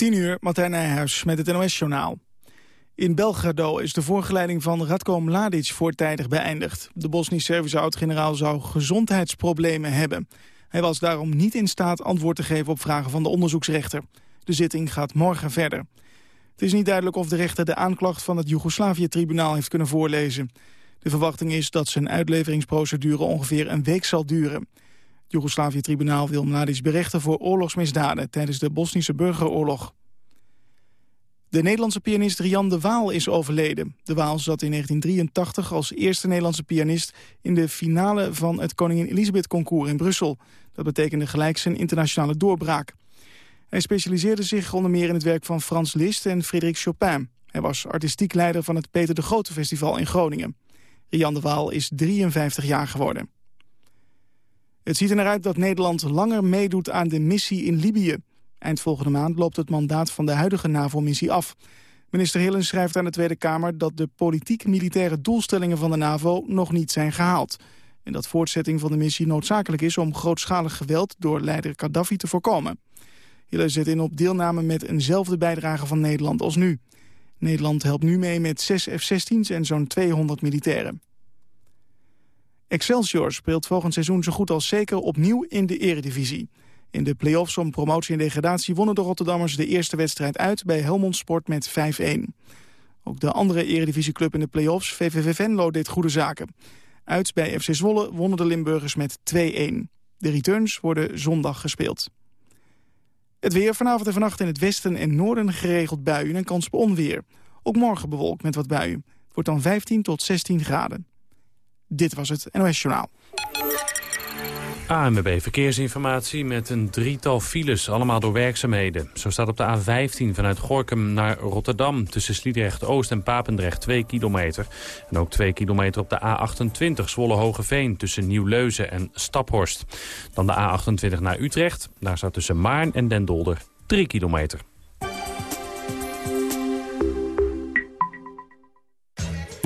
10 uur, Martijn Nijhuis met het NOS-journaal. In Belgrado is de voorgeleiding van Radko Mladic voortijdig beëindigd. De Bosnisch-Servische oud-generaal zou gezondheidsproblemen hebben. Hij was daarom niet in staat antwoord te geven op vragen van de onderzoeksrechter. De zitting gaat morgen verder. Het is niet duidelijk of de rechter de aanklacht van het Joegoslavië-tribunaal heeft kunnen voorlezen. De verwachting is dat zijn uitleveringsprocedure ongeveer een week zal duren. Joegoslavië-tribunaal wil Mladic berechten voor oorlogsmisdaden tijdens de Bosnische burgeroorlog. De Nederlandse pianist Rian de Waal is overleden. De Waal zat in 1983 als eerste Nederlandse pianist... in de finale van het Koningin Elisabeth Concours in Brussel. Dat betekende gelijk zijn internationale doorbraak. Hij specialiseerde zich onder meer in het werk van Frans Liszt en Frédéric Chopin. Hij was artistiek leider van het Peter de Grote Festival in Groningen. Rian de Waal is 53 jaar geworden. Het ziet er naar uit dat Nederland langer meedoet aan de missie in Libië. Eind volgende maand loopt het mandaat van de huidige NAVO-missie af. Minister Hillen schrijft aan de Tweede Kamer dat de politiek-militaire doelstellingen van de NAVO nog niet zijn gehaald. En dat voortzetting van de missie noodzakelijk is om grootschalig geweld door leider Gaddafi te voorkomen. Hillen zet in op deelname met eenzelfde bijdrage van Nederland als nu. Nederland helpt nu mee met 6 F-16's en zo'n 200 militairen. Excelsior speelt volgend seizoen zo goed als zeker opnieuw in de eredivisie. In de play-offs om promotie en degradatie wonnen de Rotterdammers de eerste wedstrijd uit bij Helmond Sport met 5-1. Ook de andere eredivisieclub in de play-offs, VVV Venlo, deed goede zaken. Uit bij FC Zwolle wonnen de Limburgers met 2-1. De returns worden zondag gespeeld. Het weer vanavond en vannacht in het westen en noorden geregeld buien en kans op onweer. Ook morgen bewolkt met wat buien. Het wordt dan 15 tot 16 graden. Dit was het NOS Journaal. ANWB Verkeersinformatie met een drietal files, allemaal door werkzaamheden. Zo staat op de A15 vanuit Gorkum naar Rotterdam... tussen Sliedrecht-Oost en Papendrecht 2 kilometer. En ook 2 kilometer op de A28 Zwolle-Hogeveen... tussen Nieuw-Leuzen en Staphorst. Dan de A28 naar Utrecht. Daar staat tussen Maarn en Den Dolder 3 kilometer.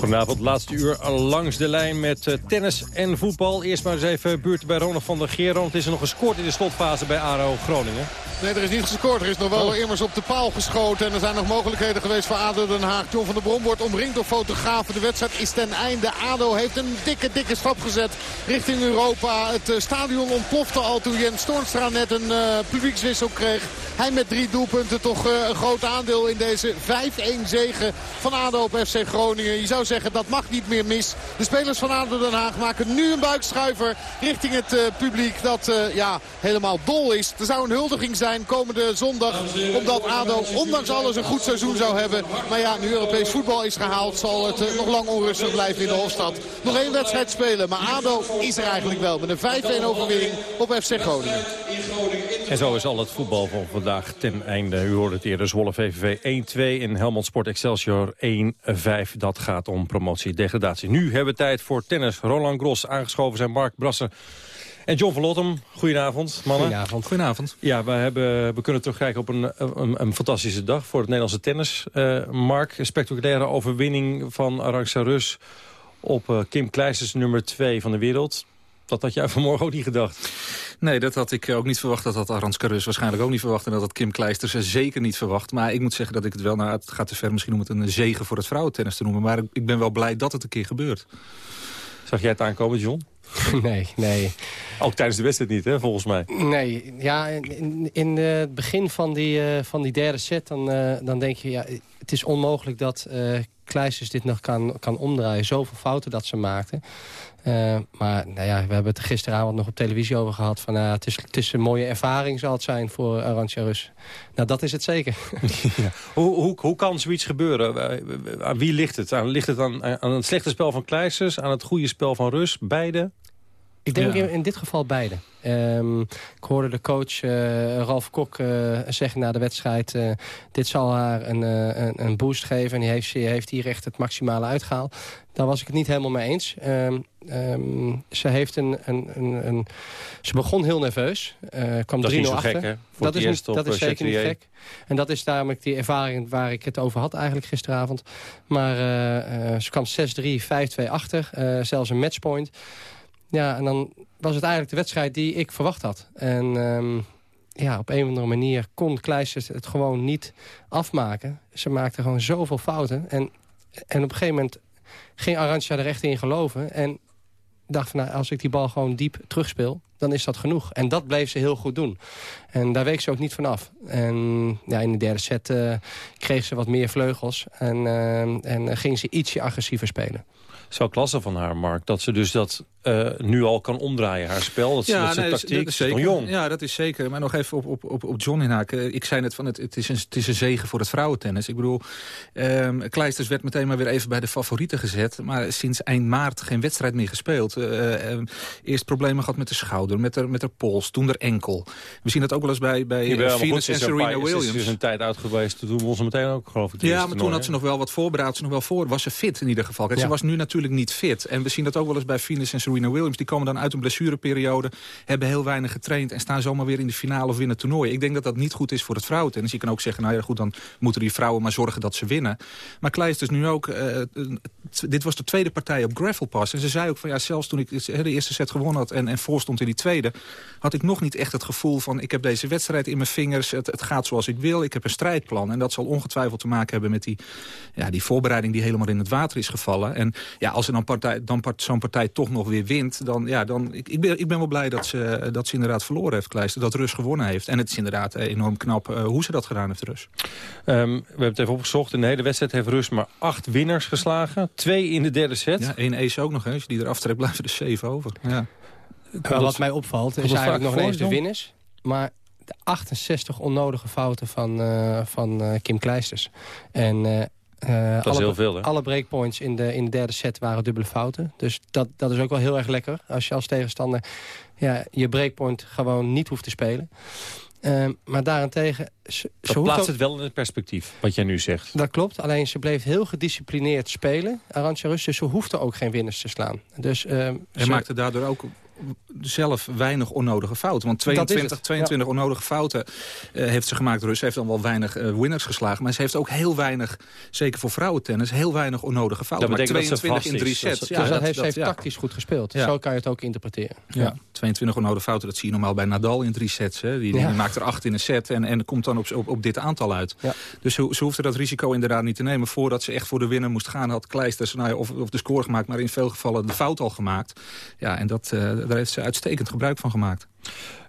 Goedenavond, laatste uur langs de lijn met uh, tennis en voetbal. Eerst maar eens even buurt bij Ronald van der Geer. Het is er nog gescoord in de slotfase bij ARO Groningen. Nee, er is niet gescoord. Er is nog wel oh. immers op de paal geschoten. En er zijn nog mogelijkheden geweest voor ADO Den Haag. John van der Brom wordt omringd door fotografen. De wedstrijd is ten einde. ADO heeft een dikke, dikke stap gezet richting Europa. Het uh, stadion ontplofte al toen Jens Toornstra net een uh, publiekswissel kreeg. Hij met drie doelpunten toch uh, een groot aandeel in deze 5-1 zegen van ADO op FC Groningen. Je zou zeggen dat mag niet meer mis. De spelers van ADO Den Haag maken nu een buikschuiver richting het publiek dat ja, helemaal dol is. Er zou een huldiging zijn komende zondag. Omdat ADO ondanks alles een goed seizoen zou hebben. Maar ja, nu Europees voetbal is gehaald zal het eh, nog lang onrustig blijven in de Hofstad. Nog één wedstrijd spelen, maar ADO is er eigenlijk wel. Met een 5-1 overwinning op FC Groningen. En zo is al het voetbal van vandaag ten einde. U hoorde het eerder, Zwolle VVV 1-2 in Helmond Sport Excelsior 1-5. Dat gaat om promotie-degradatie. Nu hebben we tijd voor tennis. Roland Gros aangeschoven zijn Mark Brasser. En John van Lottem, goedenavond mannen. Goedenavond. Goedenavond. Ja, we, hebben, we kunnen terugkijken op een, een, een fantastische dag voor het Nederlandse tennis. Uh, Mark, een spectaculaire overwinning van Arantxa Rus op uh, Kim Kleisters, nummer 2 van de wereld. Dat had jij vanmorgen ook niet gedacht. Nee, dat had ik ook niet verwacht. Dat had Arantxa Rus waarschijnlijk ook niet verwacht. En dat had Kim Kleisters zeker niet verwacht. Maar ik moet zeggen dat ik het wel... Nou, het gaat te ver misschien om het een zegen voor het vrouwentennis te noemen. Maar ik ben wel blij dat het een keer gebeurt. Zag jij het aankomen, John? Nee, nee. Ook tijdens de wedstrijd niet, hè, volgens mij? Nee, ja, in, in het begin van die, uh, van die derde set... Dan, uh, dan denk je, ja, het is onmogelijk dat uh, Kleisters dit nog kan, kan omdraaien. Zoveel fouten dat ze maakten. Uh, maar nou ja, we hebben het gisteravond nog op televisie over gehad. Van, uh, het, is, het is een mooie ervaring zal het zijn voor Arantxa Rus. Nou, dat is het zeker. hoe, hoe, hoe kan zoiets gebeuren? Aan wie ligt het? Ligt het aan, aan het slechte spel van Kleisters? Aan het goede spel van Rus? Beide? Ik denk in, in, dit geval beide. Um, ik hoorde de coach uh, Ralf Kok uh, zeggen na de wedstrijd... Uh, dit zal haar een, een, een, boost geven en die heeft, heeft hier echt het maximale uitgehaald. Daar was ik het niet helemaal mee eens. Um, um, ze, heeft een, een, een, ze begon heel nerveus. kwam 3-0 achter. Gek, dat is, niet, dat is zeker niet gek. En dat is daarom die ervaring waar ik het over had eigenlijk gisteravond. Maar ze kwam 6-3, 5-2 achter. zelfs een matchpoint. Ja, en dan was het eigenlijk de wedstrijd die ik verwacht had. En um, ja, op een of andere manier kon Kleisters het gewoon niet afmaken. Ze maakte gewoon zoveel fouten. En, en op een gegeven moment ging Arantxa er echt in geloven. En dacht van, nou, als ik die bal gewoon diep terugspeel, dan is dat genoeg. En dat bleef ze heel goed doen. En daar week ze ook niet van af. En ja, in de derde set uh, kreeg ze wat meer vleugels. En, uh, en ging ze ietsje agressiever spelen. Zo klasse van haar, Mark. Dat ze dus dat uh, nu al kan omdraaien, haar spel. Dat, ja, dat nee, tactiek, dat is zeker. jong. Ja, dat is zeker. Maar nog even op, op, op, op John inhaken. Ik zei net van, het, het, is een, het is een zegen voor het vrouwentennis. Ik bedoel, um, Kleisters werd meteen maar weer even bij de favorieten gezet. Maar sinds eind maart geen wedstrijd meer gespeeld. Uh, uh, eerst problemen gehad met de schouder, met de, met de pols, toen er enkel. We zien dat ook wel eens bij, bij ja, Venus en Serena Williams. Is dus een tijd uit geweest, toen won ze meteen ook, geloof ik. Ja, maar toen had ze nog wel wat voorbereid. Ze nog wel voor. Was ze fit in ieder geval. Kijk, ja. Ze was nu natuurlijk niet fit. En we zien dat ook wel eens bij Venus en Serena Williams. Die komen dan uit een blessureperiode, hebben heel weinig getraind... en staan zomaar weer in de finale of winnen toernooi. Ik denk dat dat niet goed is voor het vrouwentennis. Je kan ook zeggen, nou ja, goed, dan moeten die vrouwen maar zorgen dat ze winnen. Maar Kleisters dus nu ook... Uh, dit was de tweede partij op Gravel Pass. En ze zei ook van, ja, zelfs toen ik de eerste set gewonnen had... en, en voorstond in die tweede, had ik nog niet echt het gevoel van... ik heb deze wedstrijd in mijn vingers, het, het gaat zoals ik wil, ik heb een strijdplan. En dat zal ongetwijfeld te maken hebben met die, ja, die voorbereiding... die helemaal in het water is gevallen. En ja, als er dan, partij, dan part, zo'n partij toch nog weer wint... dan, ja, dan ik, ik, ben, ik ben wel blij dat ze, dat ze inderdaad verloren heeft, Kleister. Dat Rus gewonnen heeft. En het is inderdaad enorm knap uh, hoe ze dat gedaan heeft, Rus. Um, we hebben het even opgezocht. In de hele wedstrijd heeft Rus maar acht winnaars geslagen. Twee in de derde set. Ja, één ace ook nog eens. Die eraf trekt, blijven er zeven over. Ja. Uh, wat mij opvalt is eigenlijk nog eens de winners. Maar de 68 onnodige fouten van, uh, van uh, Kim Kleisters. En uh, dat is alle, heel veel, hè? Alle breakpoints in de, in de derde set waren dubbele fouten. Dus dat, dat is ook wel heel erg lekker. Als je als tegenstander ja, je breakpoint gewoon niet hoeft te spelen. Uh, maar daarentegen... Ze, dat ze plaatst ook, het wel in het perspectief, wat jij nu zegt. Dat klopt, alleen ze bleef heel gedisciplineerd spelen, Arantxa Rus. Dus ze hoefde ook geen winners te slaan. Dus, uh, en ze maakte daardoor ook zelf weinig onnodige fouten. Want 22, 22 ja. onnodige fouten uh, heeft ze gemaakt. Rus heeft dan wel weinig uh, winners geslagen. Maar ze heeft ook heel weinig, zeker voor vrouwentennis... heel weinig onnodige fouten. Dat maar 22 in drie sets. Dus ja, dat, dat heeft, dat, heeft tactisch goed gespeeld. Zo kan je het ook interpreteren. Ja. 22 onnodige fouten, dat zie je normaal bij Nadal in drie sets. Hè. Die, die maakt er acht in een set en, en komt dan op, op, op dit aantal uit. Dus ze, ze hoefde dat risico inderdaad niet te nemen. Voordat ze echt voor de winnaar moest gaan... had Kleisters nou of, of de score gemaakt... maar in veel gevallen de fout al gemaakt. Ja, en dat, uh, daar heeft ze uitstekend gebruik van gemaakt.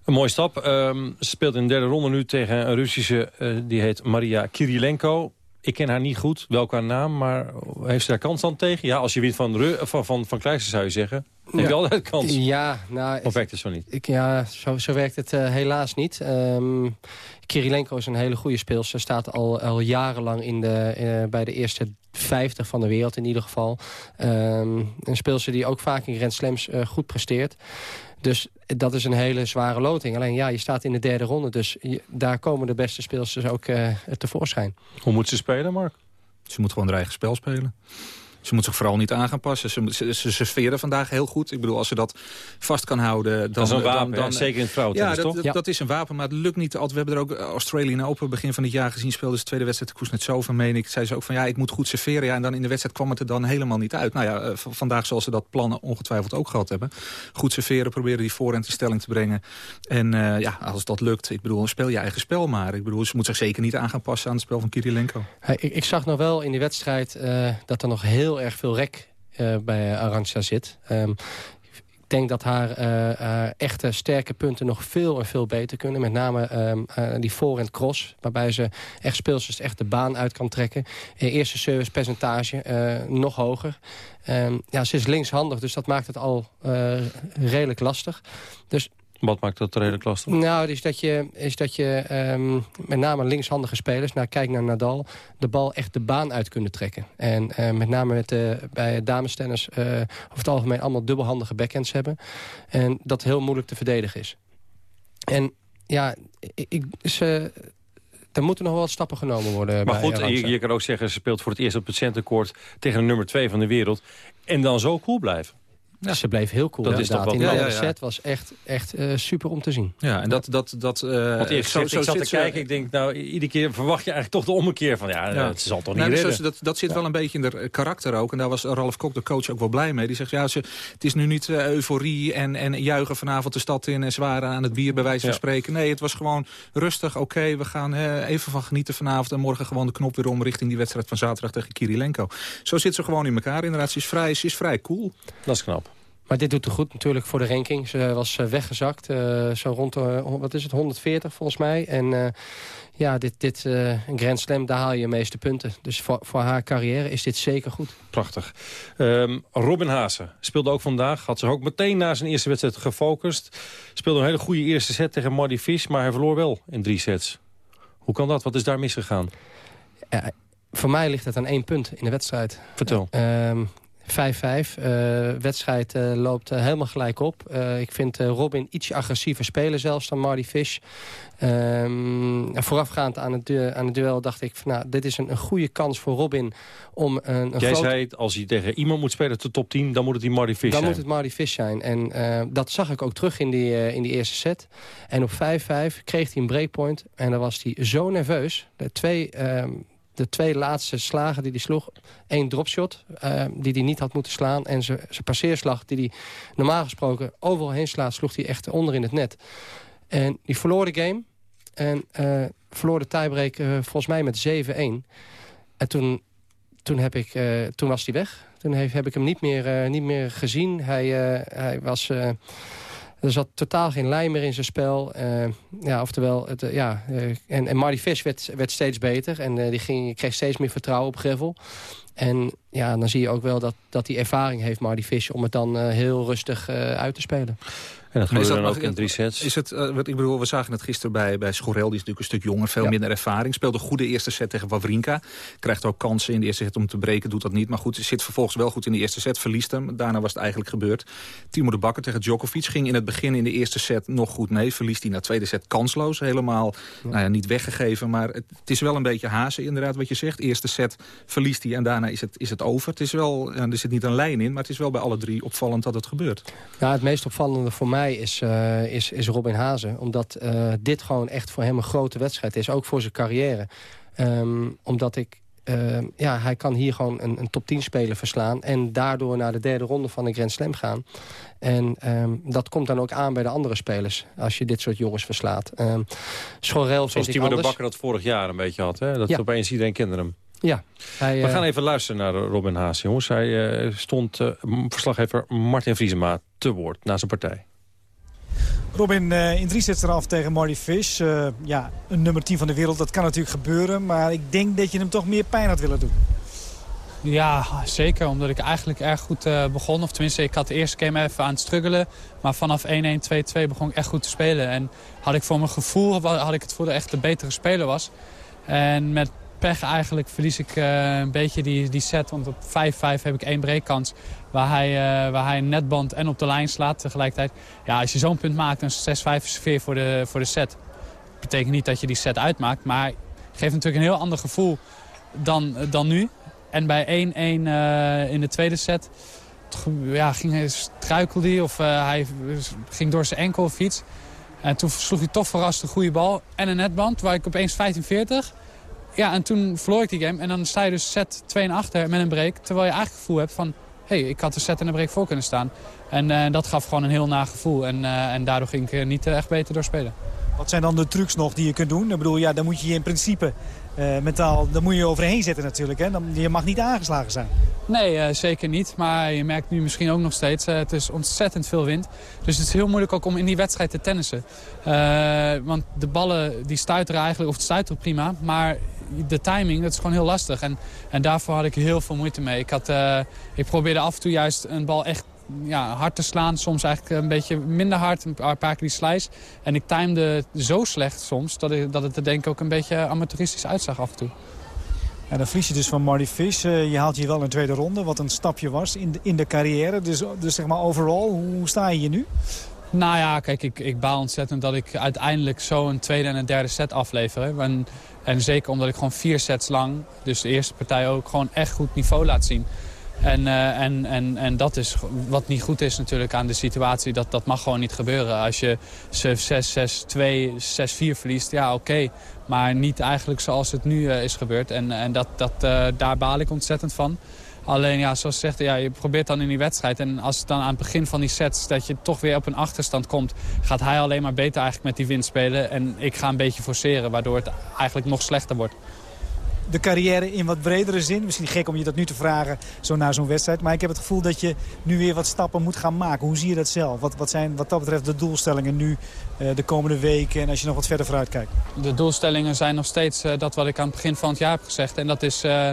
Een mooie stap. Um, ze speelt in de derde ronde nu tegen een Russische... Uh, die heet Maria Kirilenko. Ik ken haar niet goed, wel qua naam, maar heeft ze daar kans dan tegen? Ja, als je wint van, Ru van, van, van Kleisters zou je zeggen. Heb je altijd kans? Ja, nou... Of werkt het zo niet? Ik, ja, zo, zo werkt het uh, helaas niet. Um, Kirilenko is een hele goede speelster. Staat al, al jarenlang in de, uh, bij de eerste 50 van de wereld in ieder geval. Um, een speelster die ook vaak in Grand Slams uh, goed presteert. Dus dat is een hele zware loting. Alleen ja, je staat in de derde ronde. Dus je, daar komen de beste speelsters ook uh, tevoorschijn. Hoe moet ze spelen, Mark? Ze moet gewoon haar eigen spel spelen. Ze moet zich vooral niet aan gaan passen. Ze, ze, ze serveren vandaag heel goed. Ik bedoel, als ze dat vast kan houden... Dan, dat is een wapen, dan, dan, zeker in het vrouwen. Ja, dat, toch? Dat, ja. dat is een wapen, maar het lukt niet altijd. We hebben er ook Australian Open begin van het jaar gezien. Speelde ze de tweede wedstrijd Kuznetsova, meen ik. Zei ze ook van, ja, ik moet goed serveren. Ja, en dan in de wedstrijd kwam het er dan helemaal niet uit. Nou ja, vandaag zal ze dat plan ongetwijfeld ook gehad hebben. Goed serveren, proberen die voorhand in stelling te brengen. En uh, ja, als dat lukt, ik bedoel, speel je eigen spel maar. Ik bedoel, ze moet zich zeker niet aan gaan passen aan het spel van Kirilenko. Hey, ik, ik, zag nog wel in die wedstrijd uh, dat er nog heel erg veel rek uh, bij Arantxa zit. Um, denk dat haar, haar, echte sterke punten nog veel en veel beter kunnen. Met name uh, die voorhand cross. Waarbij ze echt speelsters echt de baan uit kan trekken. eerste service percentage nog hoger. Ehm, ja, ze is linkshandig, dus dat maakt het al redelijk lastig. Dus wat maakt dat redelijk lastig? Nou, is dat je, is dat je um, met name linkshandige spelers, nou, kijk naar Nadal, de bal echt de baan uit kunnen trekken. En uh, met name met de, bij damestennis uh, over het algemeen allemaal dubbelhandige backhands hebben. En dat heel moeilijk te verdedigen is. En ja, ik, ze, er moeten nog wel wat stappen genomen worden. Maar goed, je, je, kan ook zeggen, ze speelt voor het eerst op het centercourt tegen de nummer 2 van de wereld. En dan zo cool blijven. Ja. Ze bleef heel cool. Dat is toch wat Die ja, set was echt, echt uh, super om te zien. Ja, en dat... dat, dat uh, Want eerst zo, zo ik zat te kijken, ik denk, nou, iedere keer verwacht je eigenlijk toch de ommekeer van, ja, ja. het zal toch niet nee, dat, dat zit wel een beetje in de karakter ook. En daar was Ralf Kok, de coach, ook wel blij mee. Die zegt, ja, ze, het is nu niet uh, euforie en, en juichen vanavond de stad in... en zwaar aan het bier bij wijze van spreken. Nee, het was gewoon rustig. Oké, we gaan even van genieten vanavond... en morgen gewoon de knop weer om richting die wedstrijd van zaterdag tegen Kirilenko. Zo zit ze gewoon in elkaar. Inderdaad, ze is vrij, ze is vrij cool. Dat is knap. Maar dit doet er goed natuurlijk voor de ranking. Ze was eh, weggezakt, uh, zo rond de, wat is het, 140 volgens mij. En ja, dit, dit uh, Grand Slam, daar haal je de meeste punten. Dus voor, voor haar carrière is dit zeker goed. Prachtig. Um, Robin Haase speelde ook vandaag. Had zich ook meteen na zijn eerste wedstrijd gefocust. Speelde een hele goede eerste set tegen Marty Fish, maar hij verloor wel in drie sets. Hoe kan dat? Wat is daar misgegaan? voor mij ligt het aan één punt in de wedstrijd. Vertel. Uh, 5-5. Uh, wedstrijd uh, loopt uh, helemaal gelijk op. ik vind Robin ietsje agressiever spelen zelfs dan Marty Fish. Um, voorafgaand aan het, aan het duel dacht ik... Van, nou, dit is een, een goede kans voor Robin om een, een Jij zei, als hij tegen iemand moet spelen de top 10... dan moet het die Marty Fish dan zijn. Dan moet het Marty Fish zijn. En dat zag ik ook terug in die, in die eerste set. En op 5-5 kreeg hij een breakpoint. En dan was hij zo nerveus. De twee... De twee laatste slagen die hij sloeg... één dropshot uh, die hij niet had moeten slaan... en zijn passeerslag die hij normaal gesproken overal heen slaat... sloeg hij echt onder in het net. En die verloor de game. En uh, verloor de tiebreak uh, volgens mij met 7-1. En toen, toen, heb ik, toen was hij weg. Toen heb, heb ik hem niet meer, niet meer gezien. Hij, hij was... Er zat totaal geen lijn meer in zijn spel. Uh, ja, oftewel, het, uh, ja, uh, en, en Marty Fish werd, werd steeds beter. En die ging, kreeg steeds meer vertrouwen op Gravel. En ja, dan zie je ook wel dat, dat die ervaring heeft, Marty Fish... om het dan heel rustig uit te spelen. En dat gebeurde dan ook in drie sets. Is het, uh, wat ik bedoel, we zagen het gisteren bij, bij Schorel. Die is natuurlijk een stuk jonger, veel minder ervaring. Speelde een goede eerste set tegen Wawrinka. Krijgt ook kansen in de eerste set om te breken, doet dat niet. Maar goed, zit vervolgens wel goed in de eerste set, verliest hem. Daarna was het eigenlijk gebeurd. Timo de Bakker tegen Djokovic ging in het begin in de eerste set nog goed mee. Verliest hij na tweede set kansloos. Helemaal Nou ja, niet weggegeven, maar het, het, is wel een beetje hazen inderdaad wat je zegt. Eerste set verliest hij en daarna is het, is het over. Het is wel, er zit niet een lijn in, maar het is wel bij alle drie opvallend dat het gebeurt. Ja, het meest opvallende voor mij is, uh, is, is Robin Hazen. Omdat uh, dit gewoon echt voor hem een grote wedstrijd is. Ook voor zijn carrière. Um, omdat ik... Uh, ja, hij kan hier gewoon een, een top 10 speler verslaan. En daardoor naar de derde ronde van de Grand Slam gaan. En um, dat komt dan ook aan bij de andere spelers. Als je dit soort jongens verslaat. Um, Schorel Zoals Timo de Bakker dat vorig jaar een beetje had. Hè? Dat ja. opeens iedereen kende hem. Ja. Hij, We gaan even luisteren naar Robin Haas, jongens. Hij uh, stond uh, verslaggever Martin Vriesema te woord na zijn partij. Robin, uh, in drie sets eraf tegen Marty Fish. Uh, ja, een nummer 10 van de wereld, dat kan natuurlijk gebeuren. Maar ik denk dat je hem toch meer pijn had willen doen. Ja, zeker. Omdat ik eigenlijk erg goed uh, begon. Of tenminste, ik had de eerste game even aan het struggelen. Maar vanaf 1-1, 2-2 begon ik echt goed te spelen. En had ik voor mijn gevoel had ik het voor de echt de betere speler was. En met pech eigenlijk verlies ik een beetje die, die set. Want op 5-5 heb ik één breakkans waar hij, uh, waar hij een netband en op de lijn slaat tegelijkertijd. Ja, als je zo'n punt maakt, is 6-5 sfeer voor de, voor de set. Betekent niet dat je die set uitmaakt, maar geeft natuurlijk een heel ander gevoel dan, dan nu. En bij 1-1 uh, in de tweede set ja, ging hij, struikelde hij of hij ging door zijn enkel of iets. En toen sloeg hij toch verrast een goede bal en een netband, waar ik opeens 15-40 ja, en toen verloor ik die game. En dan sta je dus set 2 en achter met een break. Terwijl je eigenlijk het gevoel hebt van... hey, ik had de set en een break voor kunnen staan. En uh, dat gaf gewoon een heel na gevoel. En, uh, en daardoor ging ik niet uh, echt beter doorspelen. Wat zijn dan de trucs nog die je kunt doen? Ik bedoel, ja, dan moet je je in principe mentaal... dan moet je overheen zetten natuurlijk. Hè? Dan, je mag niet aangeslagen zijn. Nee, zeker niet. Maar je merkt nu misschien ook nog steeds, het is ontzettend veel wind. Dus het is heel moeilijk ook om in die wedstrijd te tennissen. want de ballen die stuiteren eigenlijk, of het stuiteren prima. Maar de timing, dat is gewoon heel lastig. En, en daarvoor had ik heel veel moeite mee. Ik, had, ik probeerde af en toe juist een bal echt ja, hard te slaan. Soms eigenlijk een beetje minder hard, een paar keer die slice. En ik timde zo slecht soms dat, ik, dat het er denk ik ook een beetje amateuristisch uitzag af en toe. En dan verlies je dus van Marty Fish. Uh, je haalt je wel een tweede ronde, wat een stapje was in de, in de carrière. Dus, dus zeg maar overal, hoe sta je hier nu? Nou ja, kijk, ik, ik baal ontzettend dat ik uiteindelijk zo een tweede en een derde set aflever. En, en zeker omdat ik gewoon vier sets lang, dus de eerste partij ook, gewoon echt goed niveau laat zien. En, uh, en, en, en dat is wat niet goed is natuurlijk aan de situatie. Dat, dat mag gewoon niet gebeuren. Als je 6-6-2, 6-4 verliest, ja oké. Maar niet eigenlijk zoals het nu uh, is gebeurd. En, en dat, dat, uh, daar baal ik ontzettend van. Alleen, ja, zoals zegt, ja, je probeert dan in die wedstrijd. En als het dan aan het begin van die sets dat je toch weer op een achterstand komt... gaat hij alleen maar beter eigenlijk met die winst spelen. En ik ga een beetje forceren, waardoor het eigenlijk nog slechter wordt de carrière in wat bredere zin. Misschien gek om je dat nu te vragen, zo na zo'n wedstrijd. Maar ik heb het gevoel dat je nu weer wat stappen moet gaan maken. Hoe zie je dat zelf? Wat, wat zijn wat dat betreft de doelstellingen nu uh, de komende weken... en als je nog wat verder vooruit kijkt? De doelstellingen zijn nog steeds uh, dat wat ik aan het begin van het jaar heb gezegd. En dat is uh,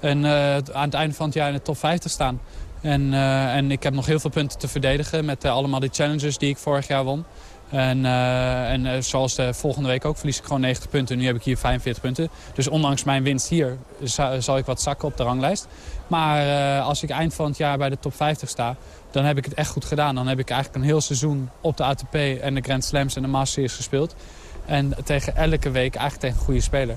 een, aan het einde van het jaar in de top 5 te staan. En, en ik heb nog heel veel punten te verdedigen met allemaal die challenges die ik vorig jaar won. En, en zoals de volgende week ook verlies ik gewoon 90 punten. Nu heb ik hier 45 punten. Dus ondanks mijn winst hier zal ik wat zakken op de ranglijst. Maar als ik eind van het jaar bij de top 50 sta, dan heb ik het echt goed gedaan. Dan heb ik eigenlijk een heel seizoen op de ATP en de Grand Slams en de Masters gespeeld. En tegen elke week eigenlijk tegen een goede speler.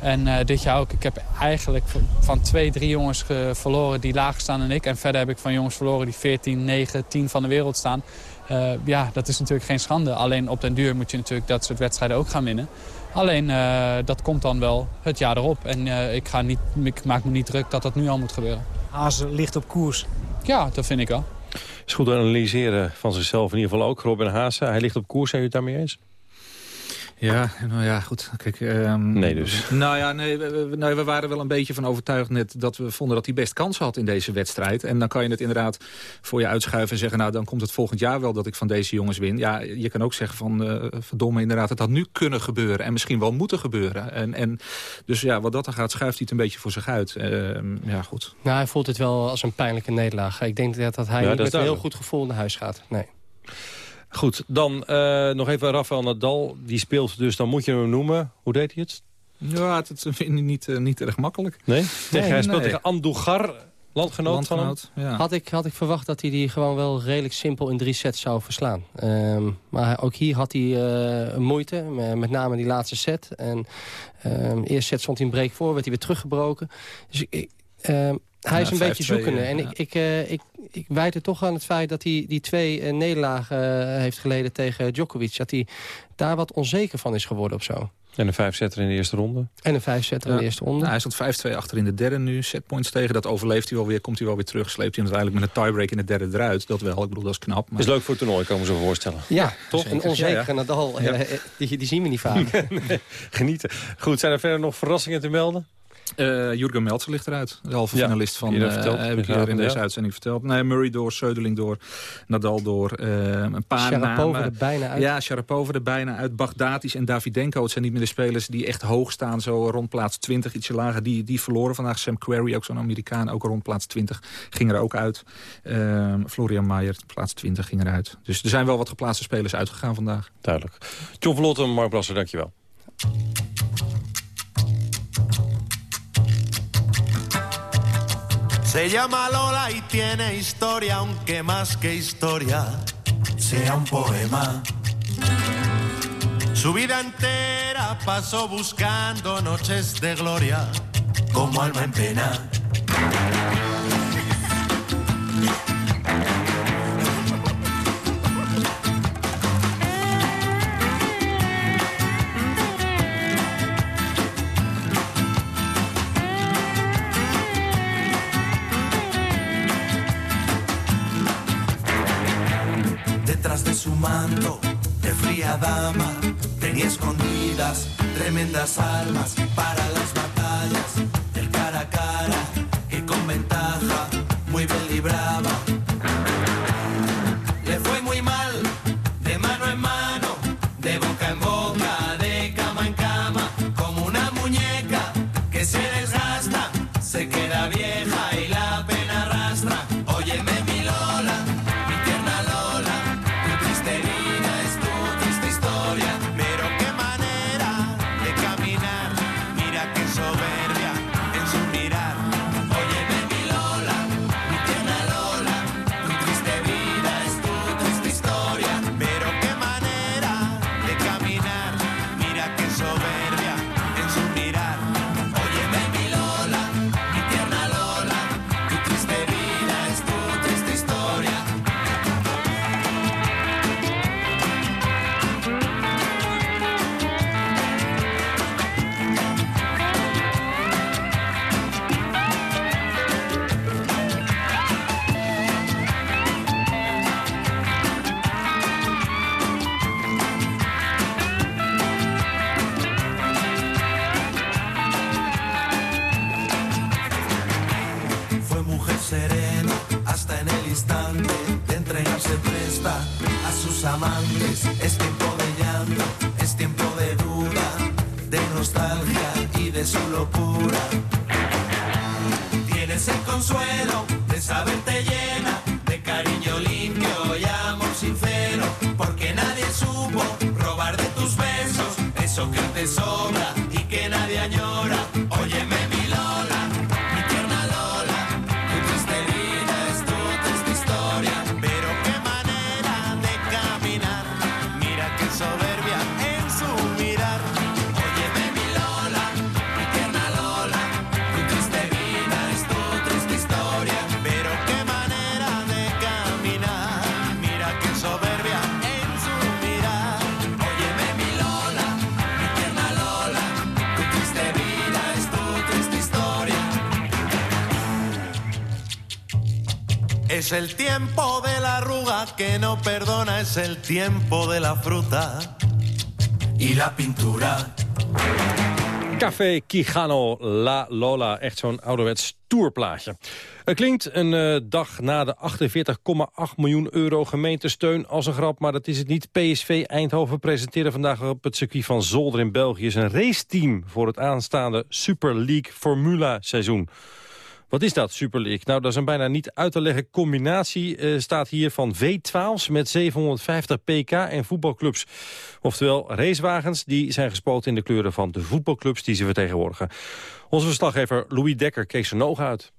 En uh, dit jaar ook. Ik heb eigenlijk van twee, drie jongens verloren die lager staan dan ik. En verder heb ik van jongens verloren die 14, 9, 10 van de wereld staan. Uh, ja, dat is natuurlijk geen schande. Alleen op den duur moet je natuurlijk dat soort wedstrijden ook gaan winnen. Alleen uh, dat komt dan wel het jaar erop. En uh, ik, ga niet, ik maak me niet druk dat dat nu al moet gebeuren. Hazen ligt op koers. Ja, dat vind ik wel. Is goed analyseren van zichzelf in ieder geval ook. Robin Haase, hij ligt op koers. Zijn jullie het daarmee eens? Ja, nou ja, goed. Kijk, um, nee dus. Nou ja, nee we, nee, we waren wel een beetje van overtuigd net dat we vonden dat hij best kans had in deze wedstrijd. En dan kan je het inderdaad voor je uitschuiven en zeggen... nou, dan komt het volgend jaar wel dat ik van deze jongens win. Ja, je kan ook zeggen van, uh, verdomme inderdaad, het had nu kunnen gebeuren. En misschien wel moeten gebeuren. En, en, dus ja, wat dat dan gaat, schuift hij het een beetje voor zich uit. Uh, ja, goed. Nou, hij voelt het wel als een pijnlijke nederlaag. Ik denk dat, dat hij ja, met een heel goed gevoel naar huis gaat. Nee. Goed, dan uh, nog even Rafael Nadal. Die speelt dus, dan moet je hem noemen. Hoe deed hij het? Ja, het vind ik niet, uh, niet erg makkelijk. Nee? Tegen, hij speelt nee. tegen Andujar, landgenoot, landgenoot van hem. Ja. Had, ik, had ik verwacht dat hij die gewoon wel redelijk simpel in drie sets zou verslaan. Um, maar ook hier had hij uh, moeite, met name die laatste set. En um, eerste set stond hij een break voor, werd hij weer teruggebroken. Dus ik... Um, hij is een beetje zoekende. En ik, ik, uh, ik, ik wijd het toch aan het feit dat hij die twee uh, nederlagen uh, heeft geleden tegen Djokovic. Dat hij daar wat onzeker van is geworden of zo. En een vijfzetter in de eerste ronde. En een vijfzetter ja. in de eerste ronde. Nou, hij stond 5-2 achter in de derde nu. Setpoints tegen, dat overleeft hij wel weer. Komt hij wel weer terug. Sleept hij uiteindelijk met een tiebreak in de derde eruit. Dat wel, ik bedoel, dat is knap. Maar... Is leuk voor het toernooi, kan me zo voorstellen. Ja, toch? Een onzekere ja, Nadal, ja. die, die zien we niet vaak. nee, genieten. Goed, zijn er verder nog verrassingen te melden? Uh, Jurgen Meltzer ligt eruit. De halve ja, finalist van, uh, heb ik hier in deze ja. uitzending verteld. Nee, Murray door, Söderling door, Nadal door. Uh, een paar Sharapova namen. er bijna uit. Ja, Sharapova er bijna uit. Bagdatis en Davidenko. Het zijn niet meer de spelers die echt hoog staan. Zo rond plaats 20, ietsje lager. Die, die verloren vandaag. Sam Querrey, ook zo'n Amerikaan, ook rond plaats 20. Ging er ook uit. Florian Maier, plaats 20, ging eruit. Dus er zijn wel wat geplaatste spelers uitgegaan vandaag. Duidelijk. John Verlotten, Mark Brasser, dankjewel. Se llama Lola y tiene historia, aunque más que historia sea un poema. Su vida entera pasó buscando noches de gloria como alma en pena. Dama tenía escondidas tremendas armas para las batallas tiempo de la arruga que no perdona, es el tiempo de la fruta y la pintura. Café Quijano La Lola, echt zo'n ouderwets tourplaatje. Het klinkt een eh, dag na de 48,8 miljoen euro gemeentesteun als een grap, maar dat is het niet. PSV Eindhoven presenteerde vandaag op het circuit van Zolder in België zijn raceteam voor het aanstaande Super League Formula seizoen. Wat is dat, Super League? Nou, dat is een bijna niet uit te leggen combinatie. eh, staat hier van V12's met 750 pk en voetbalclubs. Oftewel racewagens die zijn gespoten in de kleuren van de voetbalclubs die ze vertegenwoordigen. Onze verslaggever Louis Dekker keek zijn ogen uit.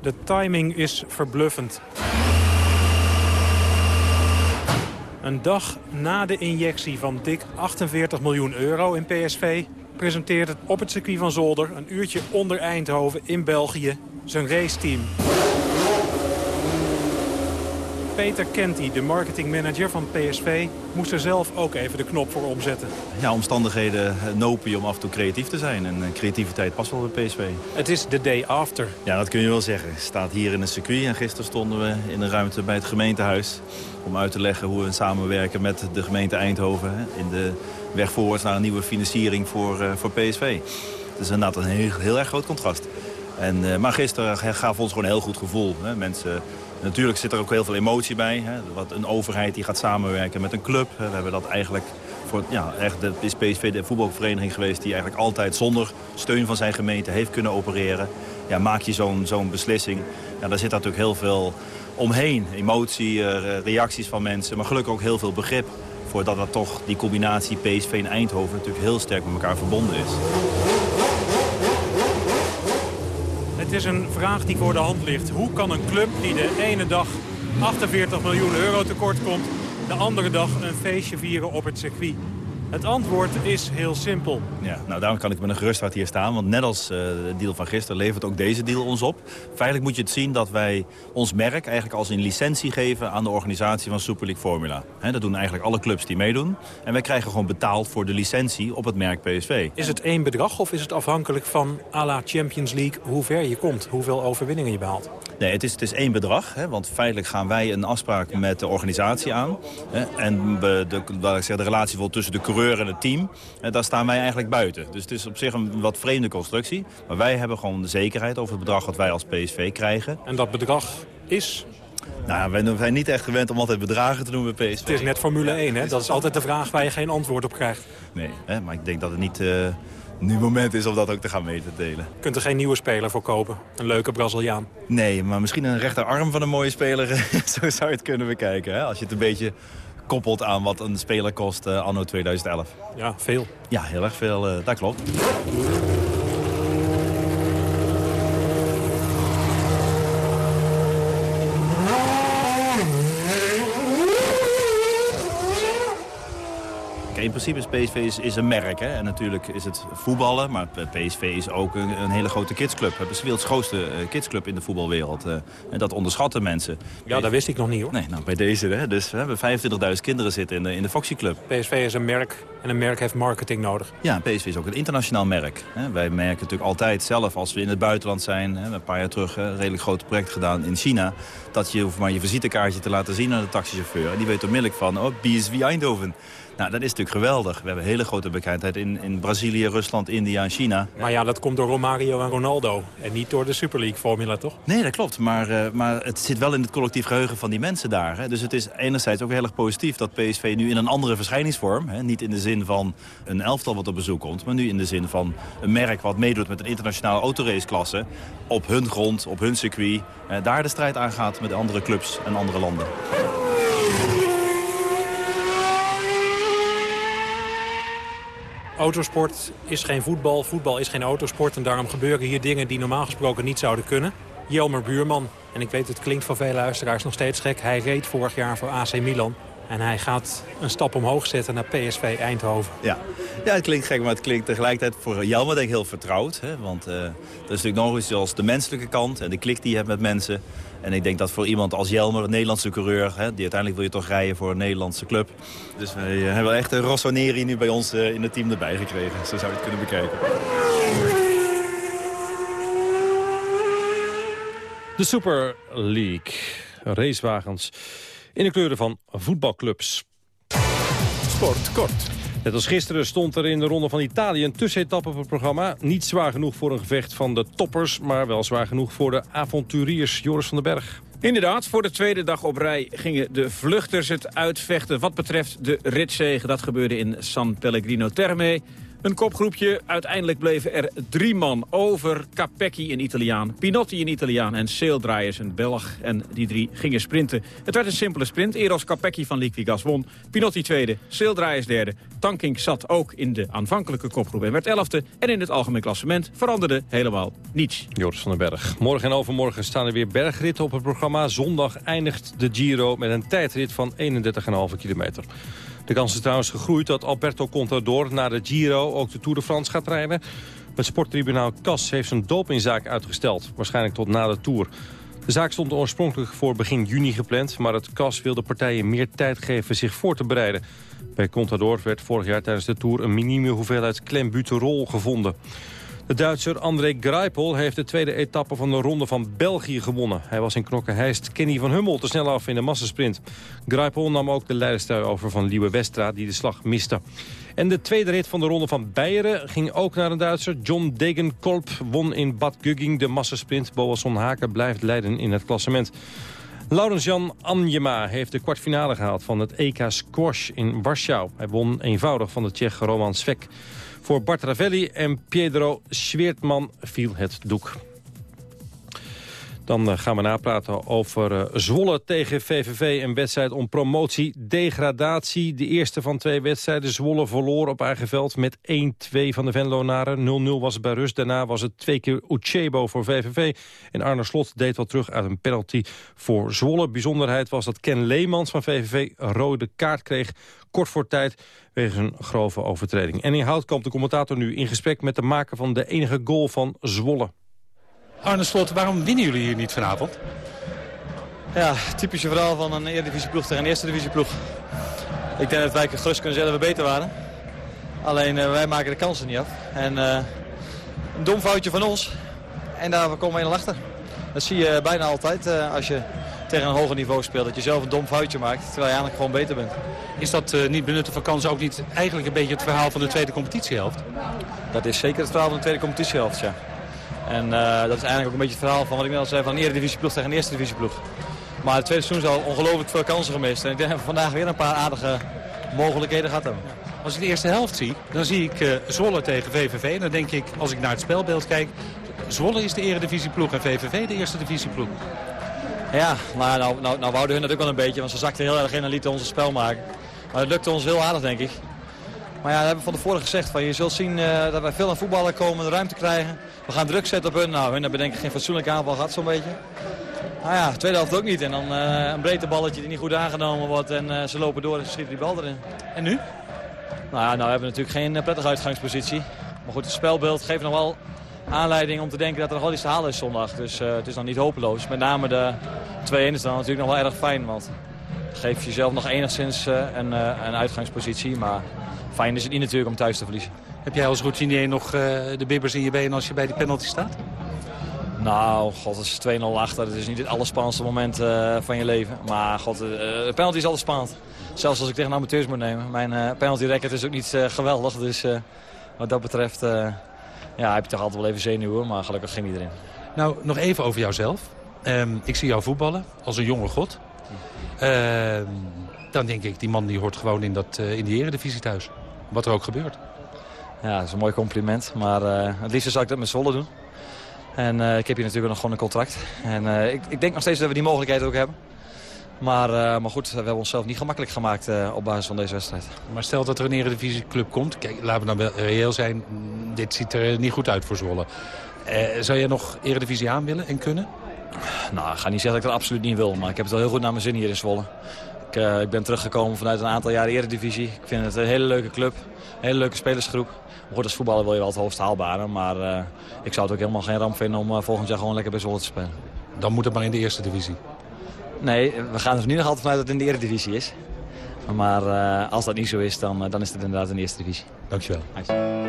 De timing is verbluffend. Een dag na de injectie van dik 48 miljoen euro in PSV... presenteert het op het circuit van Zolder, een uurtje onder Eindhoven in België, zijn raceteam. Peter Kenty, de marketingmanager van PSV, moest er zelf ook even de knop voor omzetten. Ja, omstandigheden eh, nopen je om af en toe creatief te zijn. En eh, creativiteit past wel bij PSV. Het is de day after. Ja, dat kun je wel zeggen. Je staat hier in een circuit en gisteren stonden we in de ruimte bij het gemeentehuis... om uit te leggen hoe we samenwerken met de gemeente Eindhoven... hè, in de weg voorwaarts naar een nieuwe financiering voor, eh, voor PSV. Het is inderdaad een heel, heel erg groot contrast. En, eh, maar gisteren gaf ons gewoon een heel goed gevoel. Hè. Mensen, natuurlijk zit er ook heel veel emotie bij. Hè. Wat een overheid die gaat samenwerken met een club. We hebben dat eigenlijk voor, ja, echt, is PSV de voetbalvereniging geweest... die eigenlijk altijd zonder steun van zijn gemeente heeft kunnen opereren. Ja, maak je zo'n zo'n beslissing, ja, daar zit natuurlijk heel veel omheen. Emotie, eh, reacties van mensen, maar gelukkig ook heel veel begrip... voordat dat toch die combinatie PSV en Eindhoven natuurlijk heel sterk met elkaar verbonden is. Het is een vraag die voor de hand ligt. Hoe kan een club die de ene dag 48 miljoen euro tekort komt... de andere dag een feestje vieren op het circuit? Het antwoord is heel simpel. Ja, nou daarom kan ik met een gerust hart hier staan. Want net als eh, de deal van gisteren levert ook deze deal ons op. Feitelijk moet je het zien dat wij ons merk eigenlijk als een licentie geven aan de organisatie van Super League Formula. Dat doen eigenlijk alle clubs die meedoen. En wij krijgen gewoon betaald voor de licentie op het merk PSV. Is het één bedrag of is het afhankelijk van à la Champions League... hoe ver je komt, hoeveel overwinningen je behaalt? Nee, het is, het is één bedrag. Hè, want feitelijk gaan wij een afspraak met de organisatie aan. Hè, en de, ik zeggen, de relatie tussen de coureur en het team... Hè, daar staan wij eigenlijk buiten. Dus het is op zich een wat vreemde constructie. Maar wij hebben gewoon de zekerheid over het bedrag wat wij als PSV krijgen. En dat bedrag is? Nou, wij zijn niet echt gewend om altijd bedragen te doen bij PSV. Het is net Formule 1, hè? Dat is altijd de vraag waar je geen antwoord op krijgt. Nee, hè, maar ik denk dat het niet eh, nu het moment is om dat ook te gaan meten delen. Je kunt er geen nieuwe speler voor kopen. Een leuke Braziliaan. Nee, maar misschien een rechterarm van een mooie speler. Zo zou je het kunnen bekijken. Hè? Als je het een beetje koppelt aan wat een speler kost eh, anno 2011. Ja, veel. Ja, heel erg veel. eh, dat klopt. In principe is PSV is, is een merk. Hè? En natuurlijk is het voetballen, maar PSV is ook een, een hele grote kidsclub. Het is de werelds grootste eh, kidsclub in de voetbalwereld. eh, en dat onderschatten mensen. Ja, dat wist ik nog niet hoor. Nee, nou bij deze. Hè? Dus we hebben 25.000 kinderen zitten in de, in de Foxy Club. PSV is een merk en een merk heeft marketing nodig. Ja, PSV is ook een internationaal merk. Hè. Wij merken natuurlijk altijd zelf als we in het buitenland zijn... Hè, een paar jaar terug een redelijk groot project gedaan in China... dat je hoeft maar je visitekaartje te laten zien aan de taxichauffeur. En die weet onmiddellijk van, oh, BSV Eindhoven. Nou, dat is natuurlijk geweldig. We hebben hele grote bekendheid in, in Brazilië, Rusland, India en China. Maar ja, dat komt door Romario en Ronaldo. En niet door de Super League-formula, toch? Nee, dat klopt. Maar, uh, maar het zit wel in het collectief geheugen van die mensen daar. Hè. Dus het is enerzijds ook heel erg positief dat PSV nu in een andere verschijningsvorm... Hè, niet in de zin van een elftal wat op bezoek komt... maar nu in de zin van een merk wat meedoet met een internationale autoraceklasse... op hun grond, op hun circuit. Daar de strijd aangaat met andere clubs en andere landen. Autosport is geen voetbal, voetbal is geen autosport... en daarom gebeuren hier dingen die normaal gesproken niet zouden kunnen. Jelmer Buurman, en ik weet het klinkt voor veel luisteraars nog steeds gek... hij reed vorig jaar voor AC Milan. En hij gaat een stap omhoog zetten naar PSV Eindhoven. Ja, ja het klinkt gek, maar het klinkt tegelijkertijd voor Jelmer denk ik heel vertrouwd. Hè? Want uh, er is natuurlijk nog iets als de menselijke kant en de klik die je hebt met mensen. En ik denk dat voor iemand als Jelmer, een Nederlandse coureur... Hè, die uiteindelijk wil je toch rijden voor een Nederlandse club. Dus wij uh, hebben echt een Rossoneri nu bij ons uh, in het team erbij gekregen. Zo zou je het kunnen bekijken. De Super League. Racewagens in de kleuren van voetbalclubs. Sport kort. Net als gisteren stond er in de Ronde van Italië een tussenetappe op het programma. Niet zwaar genoeg voor een gevecht van de toppers, maar wel zwaar genoeg voor de avonturiers. Joris van den Berg. Inderdaad, voor de tweede dag op rij gingen de vluchters het uitvechten wat betreft de ritzege. Dat gebeurde in San Pellegrino Terme. Een kopgroepje. Uiteindelijk bleven er drie man over. Capecchi, een Italiaan, Pinotti, een Italiaan en Saildraaiers, een Belg. En die drie gingen sprinten. Het werd een simpele sprint. Eros Capecchi van Liquigas won. Pinotti tweede, Saildraaiers derde. Tankink zat ook in de aanvankelijke kopgroep en werd elfde. En in het algemeen klassement veranderde helemaal niets. Joris van den Berg. Morgen en overmorgen staan er weer bergritten op het programma. Zondag eindigt de Giro met een tijdrit van 31,5 kilometer. De kans is trouwens gegroeid dat Alberto Contador na de Giro ook de Tour de France gaat rijden. Het sporttribunaal CAS heeft zijn dopingzaak uitgesteld, waarschijnlijk tot na de Tour. De zaak stond oorspronkelijk voor begin juni gepland... maar het CAS wil de partijen meer tijd geven zich voor te bereiden. Bij Contador werd vorig jaar tijdens de Tour een minime hoeveelheid klembuterol gevonden. De Duitser André Greipel heeft de tweede etappe van de Ronde van België gewonnen. Hij was in Knokke-Heist Kenny van Hummel te snel af in de massasprint. Greipel nam ook de leiderstrui over van Liewe Westra die de slag miste. En de tweede rit van de Ronde van Beieren ging ook naar een Duitser. John Degenkolb won in Bad Gugging de massasprint. Boasson Haken blijft leiden in het klassement. Laurens-Jan Anjema heeft de kwartfinale gehaald van het EK Squash in Warschau. Hij won eenvoudig van de Tsjech Roman Svek. Voor Bart Ravelli en Pietro Schweertman viel het doek. Dan eh, gaan we napraten over uh, Zwolle tegen VVV. Een wedstrijd om promotie, degradatie. De eerste van twee wedstrijden. Zwolle verloor op eigen veld met 1-2 van de Venlonaren. 0-0 was het bij rust. Daarna was het twee keer Uchebo voor VVV. En Arne Slot deed wel terug uit een penalty voor Zwolle. Bijzonderheid was dat Ken Leemans van VVV rode kaart kreeg. Kort voor tijd wegens een grove overtreding. En in Houtkamp, de commentator nu, in gesprek met de maker van de enige goal van Zwolle. Arne Slot, waarom winnen jullie hier niet vanavond? Ja, typische verhaal van een Eredivisieploeg tegen een Eerste Divisieploeg. Ik denk dat wij gerust kunnen zeggen dat we beter waren. Alleen uh, wij maken de kansen niet af. En uh, een dom foutje van ons. En daar komen we 1 achter. Dat zie je bijna altijd uh, als je tegen een hoger niveau speelt. Dat je zelf een dom foutje maakt, terwijl je eigenlijk gewoon beter bent. Is dat niet benutten van kansen ook niet eigenlijk een beetje het verhaal van de tweede competitiehelft? Dat is zeker het verhaal van de tweede competitiehelft, ja. En uh, dat is eigenlijk ook een beetje het verhaal van wat ik net al zei van een eredivisieploeg tegen een eerste divisieploeg. Maar het tweede seizoen is al ongelooflijk veel kansen gemist. En ik denk dat we vandaag weer een paar aardige mogelijkheden gehad hebben. Als ik de eerste helft zie, dan zie ik uh, Zwolle tegen VVV. En dan denk ik, als ik naar het spelbeeld kijk, Zwolle is de eredivisieploeg en VVV de eerste divisieploeg. Ja, maar nou, nou, nou wouden hun dat ook wel een beetje, want ze zakten heel erg in en lieten ons spel maken. Maar het lukte ons heel aardig, denk ik. Maar ja, dat hebben we van tevoren gezegd. Van, je zult zien uh, dat wij veel aan voetballen komen, de ruimte krijgen. We gaan druk zetten op hun. Nou, hun hebben denk ik geen fatsoenlijke aanval gehad zo'n beetje. Nou ja, tweede helft ook niet. En dan uh, een breedte balletje die niet goed aangenomen wordt. En uh, ze lopen door en ze schieten die bal erin. En nu? Nou ja, nou hebben we natuurlijk geen prettige uitgangspositie. Maar goed, het spelbeeld geeft nog wel aanleiding om te denken dat er nog wel iets te halen is zondag. Dus het is nog niet hopeloos. Met name de 2-1 is dan natuurlijk nog wel erg fijn. Want geeft jezelf nog enigszins een, een uitgangspositie. Maar fijn is het niet natuurlijk om thuis te verliezen. Heb jij als routinier nog uh, de bibbers in je benen als je bij die penalty staat? Nou, god, het is 2-0 achter. Het is niet het allerspannendste moment eh, van je leven. Maar god, uh, de penalty is altijd spannend. Zelfs als ik tegen amateurs moet nemen. Mijn uh, penalty record is ook niet geweldig. Dus wat dat betreft ja, heb je toch altijd wel even zenuwen. Maar gelukkig ging iedereen. Nou, nog even over jouzelf. Ehm, ik zie jou voetballen als een jonge god. Ehm, dan denk ik, die man die hoort gewoon in, dat, in die eredivisie thuis. Wat er ook gebeurt. Ja, dat is een mooi compliment. Maar het liefst zou ik dat met Zwolle doen. En uh, ik heb hier natuurlijk nog gewoon een contract. En uh, ik, ik, denk nog steeds dat we die mogelijkheid ook hebben. Maar, uh, maar goed, we hebben onszelf niet gemakkelijk gemaakt op basis van deze wedstrijd. Maar stel dat er een eredivisieclub komt. Kijk, laten we dan reëel zijn. Dit ziet er niet goed uit voor Zwolle. zou je nog eredivisie aan willen en kunnen? Nou, ik ga niet zeggen dat ik dat absoluut niet wil. Maar ik heb het wel heel goed naar mijn zin hier in Zwolle. Ik, ik ben teruggekomen vanuit een aantal jaren eredivisie. Ik vind het een hele leuke club. Een hele leuke spelersgroep. Goed, als voetballer wil je wel het hoogst haalbare. Maar uh, ik zou het ook helemaal geen ramp vinden om uh, volgend jaar gewoon lekker bij Zwolle te spelen. Dan moet het maar in de eerste divisie? Nee, we gaan er nu nog altijd vanuit dat het in de eredivisie is. Maar als dat niet zo is, dan, dan is het inderdaad in de eerste divisie. Dankjewel. You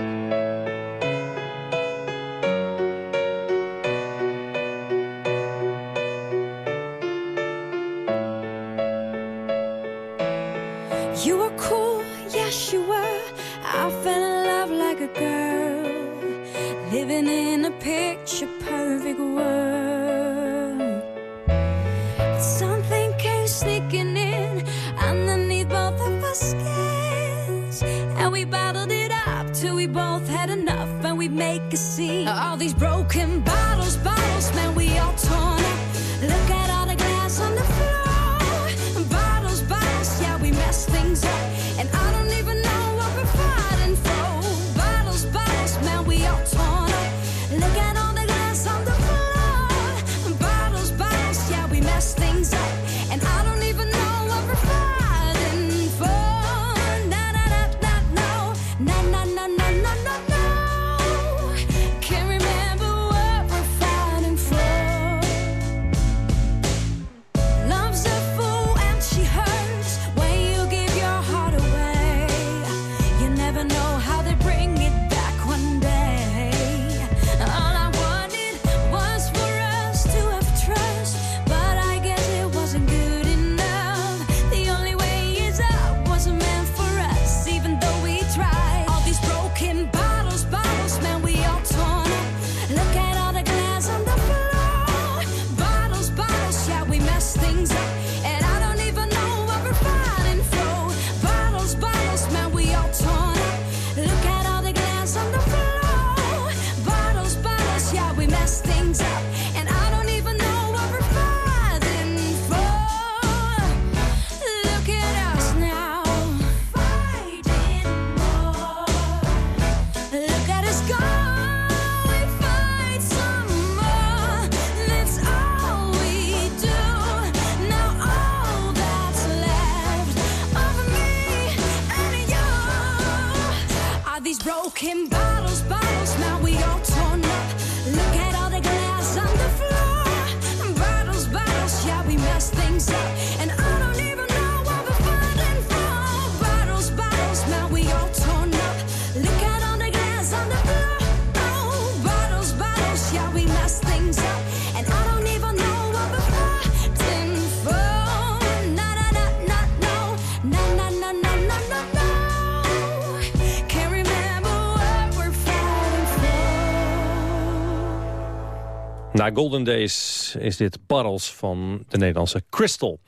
Golden Days is dit Barrels van de Nederlandse Crystal.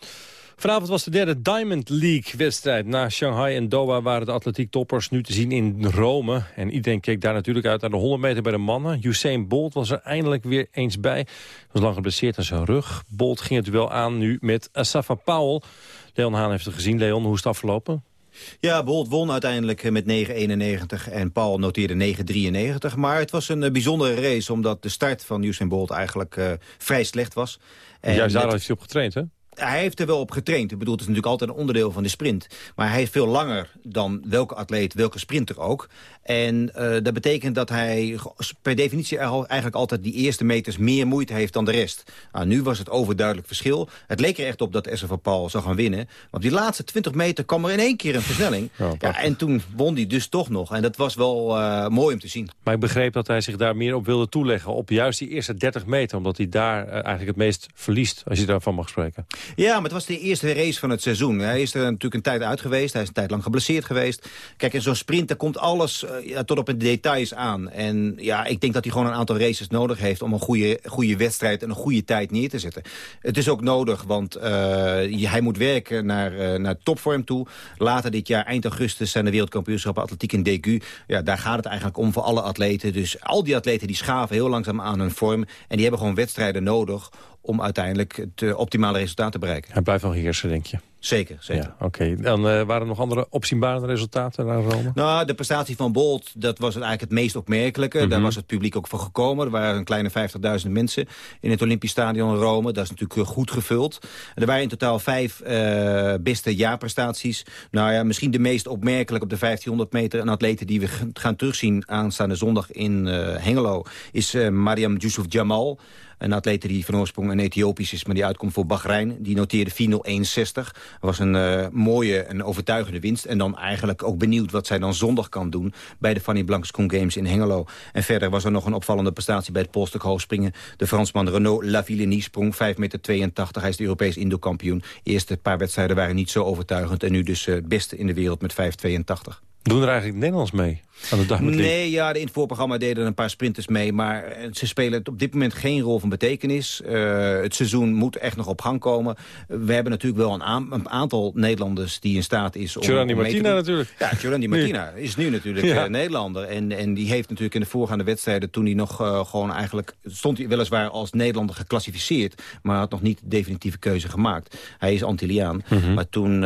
Vanavond was de derde Diamond League-wedstrijd. Na Shanghai en Doha waren de atletiektoppers nu te zien in Rome. En iedereen keek daar natuurlijk uit naar de 100 meter bij de mannen. Usain Bolt was er eindelijk weer eens bij. was lang geblesseerd aan zijn rug. Bolt ging het wel aan nu met Asafa Powell. Leon Haan heeft het gezien. Leon, hoe is het afgelopen? Ja, Bolt won uiteindelijk met 9.91 en Paul noteerde 9.93. Maar het was een eh, bijzondere race omdat de start van Usain Bolt eigenlijk eh, vrij slecht was. En Juist daar heeft hij op getraind, hè? hij heeft er wel op getraind. Ik bedoel, het is natuurlijk altijd een onderdeel van de sprint. Maar hij is veel langer dan welke atleet, welke sprinter ook. En uh, dat betekent dat hij per definitie eigenlijk altijd die eerste meters meer moeite heeft dan de rest. Nou, nu was het overduidelijk verschil. Het leek er echt op dat van Paul zou gaan winnen. Want die laatste 20 meter kwam er in één keer een versnelling. Ja, en toen won hij dus toch nog. En dat was wel uh, mooi om te zien. Maar ik begreep dat hij zich daar meer op wilde toeleggen. Op juist die eerste 30 meter. Omdat hij daar uh, eigenlijk het meest verliest. Als je daarvan mag spreken. Ja, maar het was de eerste race van het seizoen. Hij is er natuurlijk een tijd uit geweest. Hij is een tijd lang geblesseerd geweest. Kijk, in zo'n sprint daar komt alles ja, tot op de details aan. En ja, ik denk dat hij gewoon een aantal races nodig heeft... om een goede, goede wedstrijd en een goede tijd neer te zetten. Het is ook nodig, want uh, hij moet werken naar, uh, naar topvorm toe. Later dit jaar, eind augustus, zijn de wereldkampioenschappen atletiek in Degu. Ja, daar gaat het eigenlijk om voor alle atleten. Dus al die atleten die schaven heel langzaam aan hun vorm. En die hebben gewoon wedstrijden nodig om uiteindelijk het optimale resultaat te bereiken. Hij blijft wel heersen, denk je? Zeker, zeker. Ja, Oké, okay. dan uh, waren er nog andere opzienbare resultaten naar Rome? Nou, de prestatie van Bolt, dat was eigenlijk het meest opmerkelijke. Mm -hmm. Daar was het publiek ook voor gekomen. Er waren een kleine 50.000 mensen in het Olympisch Stadion in Rome. Dat is natuurlijk goed gevuld. Er waren in totaal vijf uh, beste jaarprestaties. Nou ja, misschien de meest opmerkelijk op de 1500 meter... een atlete die we gaan terugzien aanstaande zondag in uh, Hengelo... is Mariam Yusuf Jamal... Een atlete die van oorsprong een Ethiopisch is, maar die uitkomt voor Bahrein. Die noteerde 4.01.60. Dat was een uh, mooie en overtuigende winst. En dan eigenlijk ook benieuwd wat zij dan zondag kan doen... bij de Fanny Blankskoen Games in Hengelo. En verder was er nog een opvallende prestatie bij het polstuk hoogspringen. De Fransman Renaud Lavillenie sprong 5,82 meter. Hij is de Europees Indo-kampioen. Eerste paar wedstrijden waren niet zo overtuigend. En nu dus het uh, beste in de wereld met 5,82. Doen er eigenlijk Nederlands mee? Aan de dag nee, ja, in het voorprogramma deden een paar sprinters mee. Maar ze spelen op dit moment geen rol van betekenis. Uh, het seizoen moet echt nog op gang komen. We hebben natuurlijk wel een, een aantal Nederlanders die in staat is om... Giovanni Martina natuurlijk. Ja, Giovanni Martina is nu natuurlijk ja. uh, Nederlander. En, en die heeft natuurlijk in de voorgaande wedstrijden... toen hij nog uh, gewoon eigenlijk... stond hij weliswaar als Nederlander geclassificeerd... maar had nog niet de definitieve keuze gemaakt. Hij is Antilliaan. Mm -hmm. Maar toen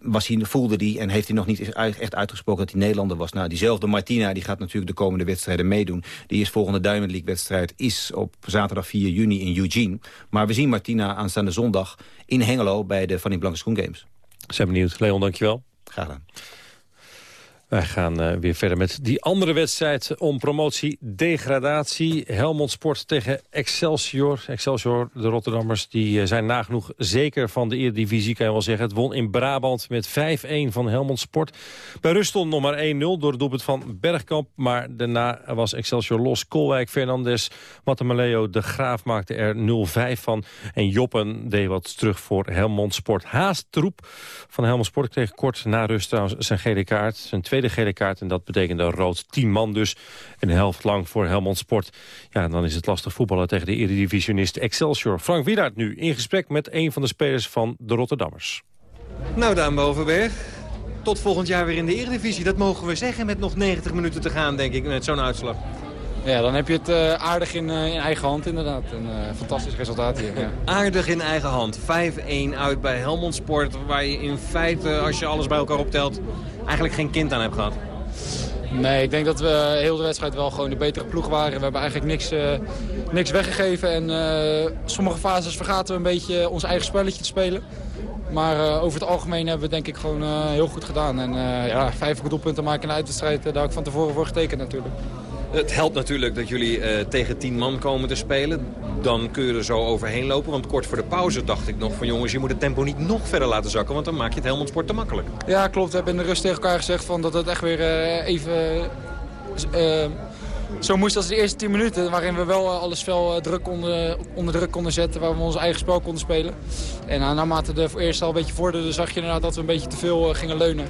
was hij, voelde hij en heeft hij nog niet echt uitgesproken... dat hij Nederlander was. Nou, diezelfde Martina die gaat natuurlijk de komende wedstrijden meedoen. Die is volgende Diamond League wedstrijd is op zaterdag 4 juni in Eugene. Maar we zien Martina aanstaande zondag in Hengelo bij de Fanny Blanke Schoen Games. Zijn benieuwd. Leon, dankjewel. Graag gedaan. Wij gaan uh, weer verder met die andere wedstrijd om promotie-degradatie. Helmond Sport tegen Excelsior. Excelsior, de Rotterdammers, die uh, zijn nagenoeg zeker van de Eredivisie, kan je wel zeggen. Het won in Brabant met 5-1 van Helmond Sport. Bij rust stond nog maar 1-0 door het doelpunt van Bergkamp. Maar daarna was Excelsior los. Kolwijk, Fernandes, Matamaleo, De Graaf maakte er 0-5 van. En Joppen deed wat terug voor Helmond Sport. Haast troep van Helmond Sport kreeg kort na rust trouwens zijn gele kaart. Zijn tweede gele kaart en dat betekende rood 10 man dus. Een helft lang voor Helmond Sport. Ja, dan is het lastig voetballen tegen de eredivisionist Excelsior. Frank Wiedaert nu in gesprek met een van de spelers van de Rotterdammers. Nou, Daan Bovenberg. Tot volgend jaar weer in de eredivisie. Dat mogen we zeggen met nog 90 minuten te gaan, denk ik, met zo'n uitslag. Ja, dan heb je het uh, aardig in, uh, in, eigen hand inderdaad. Een uh, fantastisch resultaat hier. Ja. Aardig in eigen hand. 5-1 uit bij Helmond Sport. Waar je in feite, als je alles bij elkaar optelt, eigenlijk geen kind aan hebt gehad. Nee, ik denk dat we heel de wedstrijd wel gewoon de betere ploeg waren. We hebben eigenlijk niks, niks weggegeven. En sommige fases vergaten we een beetje ons eigen spelletje te spelen. Maar over het algemeen hebben we denk ik gewoon heel goed gedaan. En ja, vijf doelpunten maken in de uitwedstrijd, daar heb ik van tevoren voor getekend natuurlijk. Het helpt natuurlijk dat jullie uh, tegen tien man komen te spelen. Dan kun je er zo overheen lopen. Want kort voor de pauze dacht ik nog van jongens, je moet het tempo niet nog verder laten zakken. Want dan maak je het Helmond Sport te makkelijk. Ja, klopt. We hebben in de rust tegen elkaar gezegd van dat het echt weer uh, even... Uh, zo moest als de eerste 10 minuten, waarin we wel alles fel druk konden, onder druk konden zetten, waar we ons eigen spel konden spelen. En naarmate de eerst al een beetje vorderden, zag je inderdaad dat we een beetje te veel gingen leunen.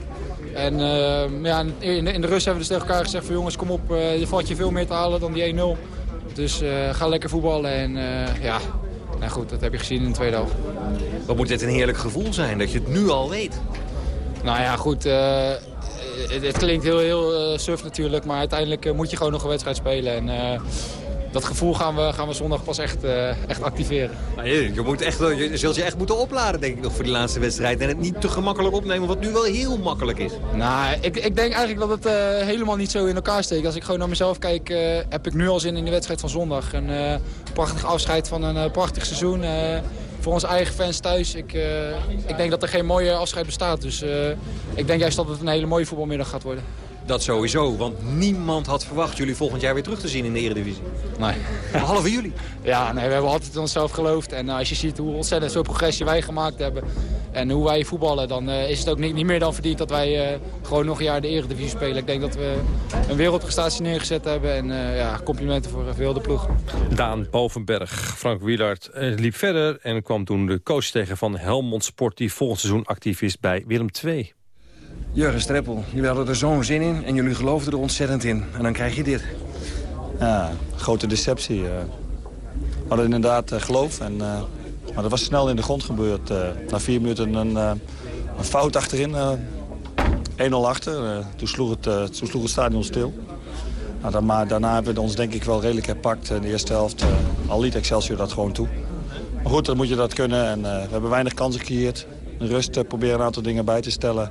En uh, ja, in, de, in de rust hebben we dus tegen elkaar gezegd van jongens, kom op, uh, je valt je veel meer te halen dan die 1-0. Dus uh, ga lekker voetballen en ja, nou goed, dat heb je gezien in de tweede helft. Wat moet dit een heerlijk gevoel zijn, dat je het nu al weet? Nou ja, goed, het, het, klinkt heel, heel suf natuurlijk, maar uiteindelijk moet je gewoon nog een wedstrijd spelen. En, dat gevoel gaan we, gaan we zondag pas echt, uh, echt activeren. Nou, je, je, moet echt, je zult je echt moeten opladen, denk ik nog, voor die laatste wedstrijd. En het niet te gemakkelijk opnemen, wat nu wel heel makkelijk is. Nou, ik, ik denk eigenlijk dat het uh, helemaal niet zo in elkaar steekt. Als ik gewoon naar mezelf kijk, uh, heb ik nu al zin in de wedstrijd van zondag. Een prachtig afscheid van een prachtig seizoen voor onze eigen fans thuis. Ik, eh, ik denk dat er geen mooie afscheid bestaat. Dus eh, ik denk juist dat het een hele mooie voetbalmiddag gaat worden. Dat sowieso, want niemand had verwacht jullie volgend jaar weer terug te zien in de Eredivisie. Nee. Behalve jullie. Ja, nee, we hebben altijd in onszelf geloofd. En eh, als je ziet hoe ontzettend veel progressie wij gemaakt hebben... en hoe wij voetballen, dan eh, is het ook niet, niet meer dan verdiend... dat wij eh, gewoon nog een jaar de Eredivisie spelen. Ik denk dat we een wereldprestatie neergezet hebben. En eh, ja, complimenten voor heel de ploeg. Daan Bovenberg, Frank Wielaert eh, liep verder... en kwam toen de coach tegen van Helmond Sport... die volgend seizoen actief is bij Willem II. Jurgen Streppel, jullie hadden er zo'n zin in en jullie geloofden er ontzettend in. En dan krijg je dit. Ja, grote deceptie. eh. We hadden inderdaad eh, geloof, en, eh, maar dat was snel in de grond gebeurd. na vier minuten een, een fout achterin, eh 1-0 achter. Toen, sloeg het, eh, toen sloeg het stadion stil. Nou, maar daarna hebben we ons denk ik wel redelijk herpakt in de eerste helft. al liet Excelsior dat gewoon toe. Maar goed, dan moet je dat kunnen. En, we hebben weinig kansen gecreëerd. Rust proberen een aantal dingen bij te stellen.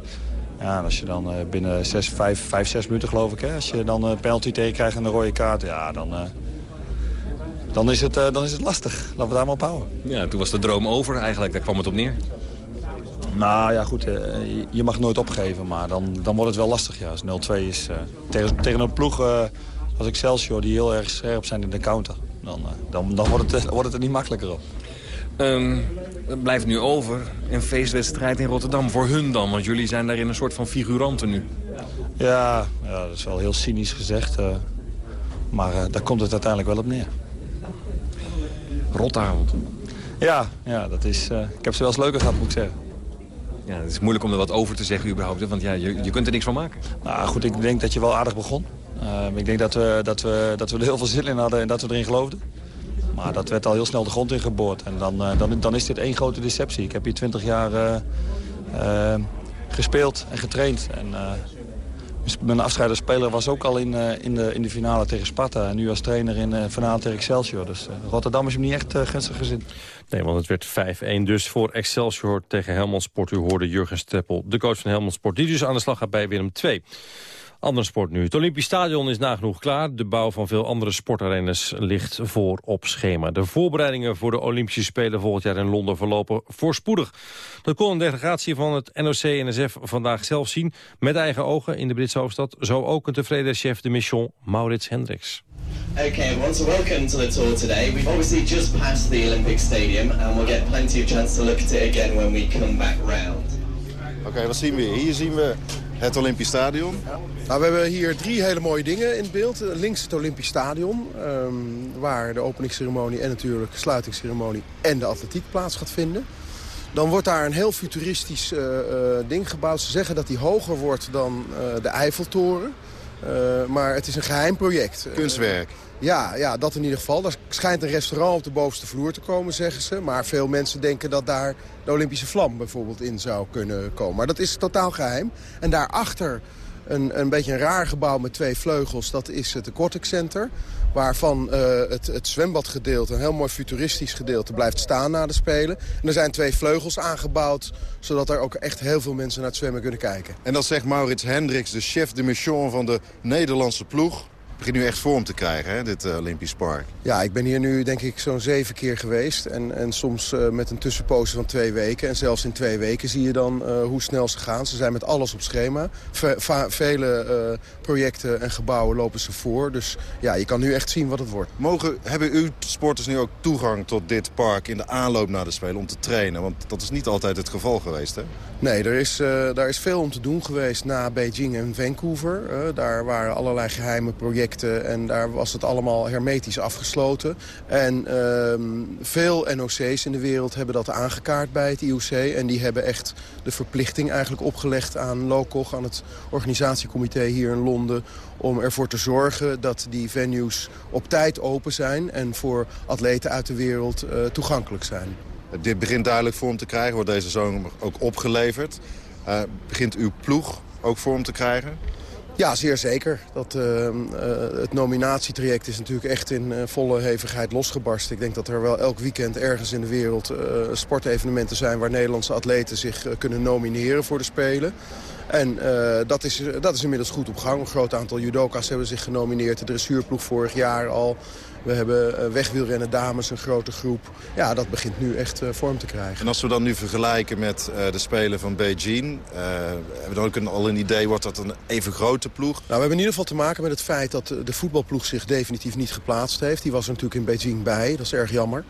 Ja, en als je dan eh, binnen 6, 5, 5, 6 minuten geloof ik... Hè, als je dan een penalty tegenkrijgt en een rode kaart... ja, dan, eh, dan, is, het, eh, dan is het lastig. Laten we daar maar op houden. Ja, toen was de droom over eigenlijk, daar kwam het op neer. Nou ja, goed, eh, je- mag nooit opgeven, maar dan, dan wordt het wel lastig. Ja. Als 0-2 is uh, tegen, tegen een ploeg uh, als Excelsior die heel erg scherp zijn in de counter. Dan, uh, dan, dan, wordt, het, wordt het er niet makkelijker op. Um, het blijft nu over een feestwedstrijd in Rotterdam. Voor hun dan, want jullie zijn daarin een soort van figuranten nu. Ja, ja dat is wel heel cynisch gezegd. Uh, maar daar komt het uiteindelijk wel op neer. Rotavond. Ja, ja dat is, ik heb ze wel eens leuker gehad, moet ik zeggen. Ja, het is moeilijk om er wat over te zeggen überhaupt, want ja, je, je kunt er niks van maken. Nou goed, ik denk dat je wel aardig begon. Uh, ik denk dat we, dat, we, dat we er heel veel zin in hadden en dat we erin geloofden. Maar dat werd al heel snel de grond ingeboord. En dan, eh, dan, dan is dit één grote deceptie. Ik heb hier 20 jaar eh, eh, gespeeld en getraind. En, dus mijn afscheiderspeler speler was ook al in, in, de, in de finale tegen Sparta. En nu als trainer in uh, finale tegen Excelsior. Dus Rotterdam is hem niet echt gunstig gezien. Nee, want het werd 5-1 dus voor Excelsior tegen Helmond Sport. U hoorde Jurgen Streppel, de coach van Helmond Sport. Die dus aan de slag gaat bij Willem 2. Ander sport nu. Het Olympisch Stadion is nagenoeg klaar. De bouw van veel andere sportarenas ligt voor op schema. De voorbereidingen voor de Olympische Spelen volgend jaar in Londen verlopen voorspoedig. Dat kon een delegatie van het NOC-NSF vandaag zelf zien. Met eigen ogen in de Britse hoofdstad. Zo ook een tevreden chef de mission, Maurits Hendricks. Okay, well, so welcome to the tour today. We've obviously just passed the Olympic Stadium and we'll get plenty of chance to look at it again when we come back round. Oké, okay, wat zien we? Hier zien we het Olympisch Stadion. Nou, we hebben hier drie hele mooie dingen in beeld. Links het Olympisch Stadion, um, waar de openingsceremonie en natuurlijk de sluitingsceremonie en de atletiek plaats gaat vinden. Dan wordt daar een heel futuristisch uh, uh, ding gebouwd. Ze zeggen dat die hoger wordt dan uh, de Eiffeltoren. maar het is een geheim project. Kunstwerk. Ja, ja, dat in ieder geval. Er schijnt een restaurant op de bovenste vloer te komen, zeggen ze. Maar veel mensen denken dat daar de Olympische vlam bijvoorbeeld in zou kunnen komen. Maar dat is totaal geheim. En daarachter een, een beetje een raar gebouw met twee vleugels. Dat is het Cortex Center. Waarvan uh, het, het zwembadgedeelte, een heel mooi futuristisch gedeelte, blijft staan na de Spelen. En er zijn twee vleugels aangebouwd, zodat er ook echt heel veel mensen naar het zwemmen kunnen kijken. En dat zegt Maurits Hendricks, de chef de mission van de Nederlandse ploeg begint nu echt vorm te krijgen, hè, dit uh, Olympisch Park. Ja, ik ben hier nu denk ik zo'n zeven keer geweest. En, en soms uh, met een tussenpoze van twee weken. En zelfs in twee weken zie je dan uh, hoe snel ze gaan. Ze zijn met alles op schema. Ve vele projecten en gebouwen lopen ze voor. Dus ja, je kan nu echt zien wat het wordt. Mogen, hebben uw sporters nu ook toegang tot dit park in de aanloop naar de Spelen om te trainen? Want dat is niet altijd het geval geweest, hè? Nee, er is, daar is veel om te doen geweest na Beijing en Vancouver. daar waren allerlei geheime projecten en daar was het allemaal hermetisch afgesloten. En uh, veel NOC's in de wereld hebben dat aangekaart bij het IOC. En die hebben echt de verplichting eigenlijk opgelegd aan LOCOG, aan het organisatiecomité hier in Londen... om ervoor te zorgen dat die venues op tijd open zijn... en voor atleten uit de wereld uh, toegankelijk zijn. Dit begint duidelijk vorm te krijgen, wordt deze zomer ook opgeleverd. Uh, begint uw ploeg ook vorm te krijgen? Ja, zeer zeker. Dat, uh, uh, het nominatietraject is natuurlijk echt in uh, volle hevigheid losgebarst. Ik denk dat er wel elk weekend ergens in de wereld sportevenementen zijn... waar Nederlandse atleten zich kunnen nomineren voor de Spelen. En dat, is, dat is inmiddels goed op gang. Een groot aantal judoka's hebben zich genomineerd. De dressuurploeg vorig jaar al. We hebben uh, wegwielrennen dames, een grote groep. Ja, dat begint nu echt uh, vorm te krijgen. En als we dan nu vergelijken met uh, de Spelen van Beijing... hebben we dan ook een, al een idee, wordt dat een even grote ploeg? Nou, we hebben in ieder geval te maken met het feit dat de voetbalploeg zich definitief niet geplaatst heeft. Die was er natuurlijk in Beijing bij, dat is erg jammer.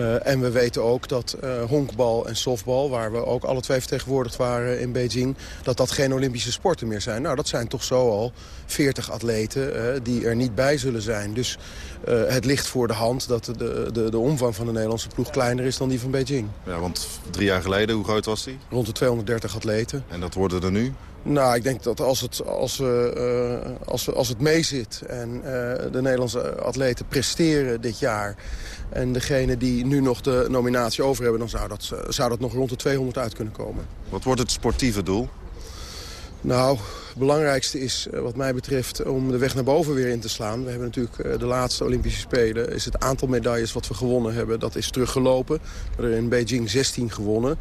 Uh, en we weten ook dat uh, honkbal en softbal, waar we ook alle twee vertegenwoordigd waren in Beijing, dat dat geen Olympische sporten meer zijn. Nou, dat zijn toch zo al 40 atleten uh, die er niet bij zullen zijn. Dus het ligt voor de hand dat de, de, de omvang van de Nederlandse ploeg kleiner is dan die van Beijing. Ja, want drie jaar geleden, hoe groot was die? Rond de 230 atleten. En dat worden er nu? Nou, ik denk dat als het, als, uh, als, als het meezit en uh, de Nederlandse atleten presteren dit jaar... en degene die nu nog de nominatie over hebben... dan zou dat, zou dat nog rond de 200 uit kunnen komen. Wat wordt het sportieve doel? Nou, het belangrijkste is wat mij betreft om de weg naar boven weer in te slaan. We hebben natuurlijk de laatste Olympische Spelen. Is het aantal medailles wat we gewonnen hebben, dat is teruggelopen. We hebben in Beijing 16 gewonnen.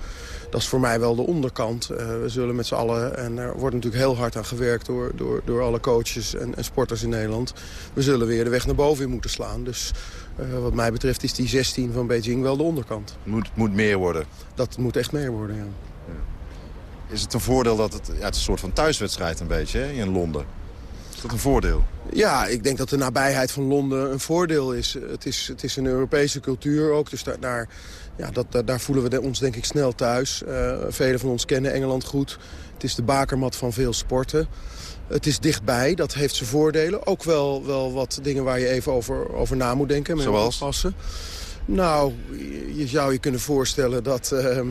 Dat is voor mij wel de onderkant. Uh, we zullen met z'n allen, en er wordt natuurlijk heel hard aan gewerkt door, door, door alle coaches en, en sporters in Nederland. We zullen weer de weg naar boven in moeten slaan. Dus uh, wat mij betreft is die 16 van Beijing wel de onderkant. Het moet, moet meer worden? Dat moet echt meer worden, ja. Is het een voordeel dat het... Ja, het is een soort van thuiswedstrijd een beetje hè, in Londen. Is dat een voordeel? Ja, ik denk dat de nabijheid van Londen een voordeel is. Het is, het is een Europese cultuur ook, dus daar, daar, ja, dat, daar voelen we ons denk ik snel thuis. Uh, velen van ons kennen Engeland goed. Het is de bakermat van veel sporten. Het is dichtbij, dat heeft zijn voordelen. Ook wel, wel wat dingen waar je even over, over na moet denken. Met Zoals? Passen. Nou, je zou je kunnen voorstellen dat, uh, uh,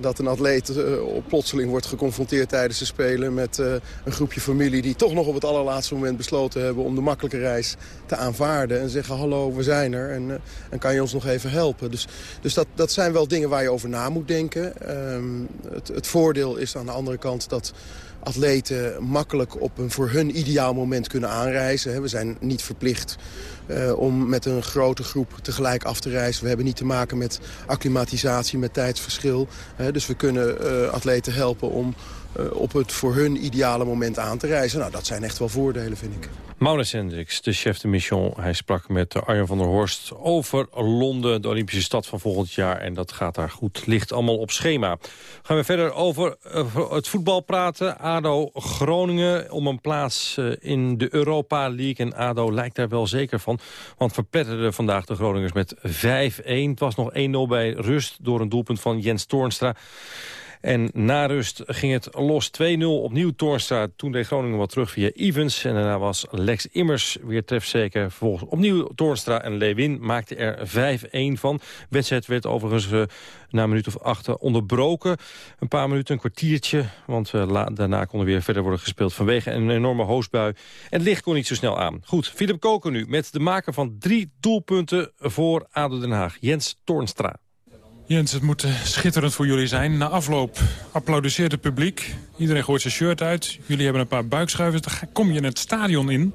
dat een atleet uh, plotseling wordt geconfronteerd tijdens de Spelen... met een groepje familie die toch nog op het allerlaatste moment besloten hebben... om de makkelijke reis te aanvaarden en zeggen hallo, we zijn er en, en kan je ons nog even helpen. Dus, dus dat, dat zijn wel dingen waar je over na moet denken. Ehm, het, het voordeel is aan de andere kant dat atleten makkelijk op een voor hun ideaal moment kunnen aanreizen. We zijn niet verplicht uh, om met een grote groep tegelijk af te reizen. We hebben niet te maken met acclimatisatie, met tijdsverschil. Dus we kunnen uh, atleten helpen om op het voor hun ideale moment aan te reizen. Nou, dat zijn echt wel voordelen, vind ik. Maurits Hendricks, de chef de mission. Hij sprak met Arjen van der Horst over Londen, de Olympische stad van volgend jaar. En dat gaat daar goed, ligt allemaal op schema. Gaan we verder over het voetbal praten. ADO Groningen om een plaats in de Europa League. En ADO lijkt daar wel zeker van. Want verpletterden vandaag de Groningers met 5-1. Het was nog 1-0 bij rust door een doelpunt van Jens Toornstra. En na rust ging het los 2-0 opnieuw Toornstra. Toen deed Groningen wat terug via Evans. En daarna was Lex Immers weer trefzeker. Vervolgens opnieuw Toornstra en Lewin maakte er 5-1 van. Wedstrijd werd overigens uh, na een minuut of acht onderbroken. Een paar minuten, een kwartiertje. Want uh, daarna kon er weer verder worden gespeeld vanwege een enorme hoosbui. En het licht kon niet zo snel aan. Goed, Philip Koken nu met de maker van drie doelpunten voor ADO Den Haag. Jens Toornstra. Jens, het moet schitterend voor jullie zijn. Na afloop applaudisseert het publiek. Iedereen gooit zijn shirt uit. Jullie hebben een paar buikschuivers. Dan kom je in het stadion in.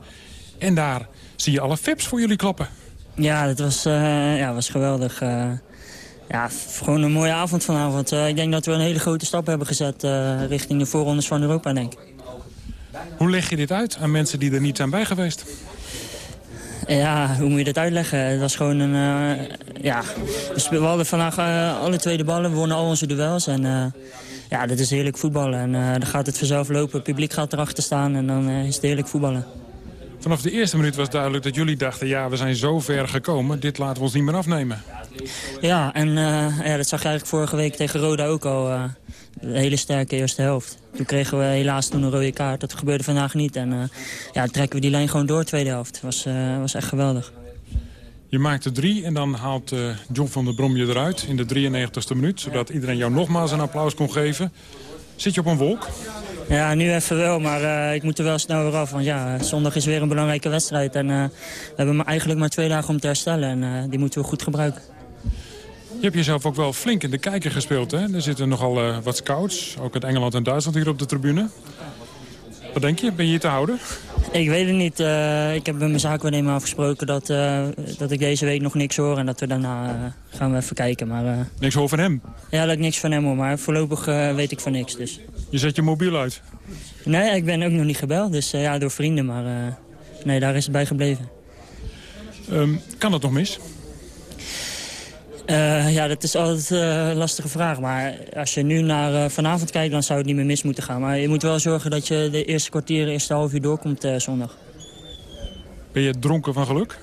En daar zie je alle fips voor jullie klappen. Ja, dat was, uh, ja, was geweldig. Uh, ja, gewoon een mooie avond vanavond. Uh, ik denk dat we een hele grote stap hebben gezet richting de voorrondes van Europa, denk ik. Hoe leg je dit uit aan mensen die er niet zijn bij geweest? Ja, hoe moet je dat uitleggen? Het was gewoon een... Uh, ja, we hadden vandaag uh, alle tweede ballen. We wonnen al onze duels. En uh, ja, dat is heerlijk voetballen. En dan gaat het vanzelf lopen. Het publiek gaat erachter staan. En dan is het heerlijk voetballen. Vanaf de eerste minuut was duidelijk dat jullie dachten... ja, we zijn zo ver gekomen, dit laten we ons niet meer afnemen. Ja, en ja, dat zag je eigenlijk vorige week tegen Roda ook al. een hele sterke eerste helft. Toen kregen we helaas toen een rode kaart. Dat gebeurde vandaag niet. En uh, ja, trekken we die lijn gewoon door, tweede helft. Het was, was echt geweldig. Je maakte drie en dan haalt uh, John van der Brom je eruit in de 93ste minuut. Zodat iedereen jou nogmaals een applaus kon geven. Zit je op een wolk? Ja, nu even wel, maar ik moet er wel snel weer af. Want ja, zondag is weer een belangrijke wedstrijd. En we hebben eigenlijk maar twee dagen om te herstellen. En die moeten we goed gebruiken. Je hebt jezelf ook wel flink in de kijker gespeeld. Hè? Er zitten nogal wat scouts, ook uit Engeland en Duitsland hier op de tribune. Wat denk je? Ben je hier te houden? Ik weet het niet. Uh, ik heb met mijn zaakwaarnemer afgesproken dat, uh, dat ik deze week nog niks hoor. En dat we daarna gaan we even kijken. Maar, niks hoor van hem? Ja, dat ik niks van hem hoor. Maar voorlopig weet ik van niks. Dus. Je zet je mobiel uit? Nee, ik ben ook nog niet gebeld. Dus ja, door vrienden. Maar nee, daar is het bij gebleven. Ehm, kan dat nog mis? Uh, ja, dat is altijd een lastige vraag. Maar als je nu naar vanavond kijkt, dan zou het niet meer mis moeten gaan. Maar je moet wel zorgen dat je de eerste kwartier, eerste half uur doorkomt zondag. Ben je dronken van geluk?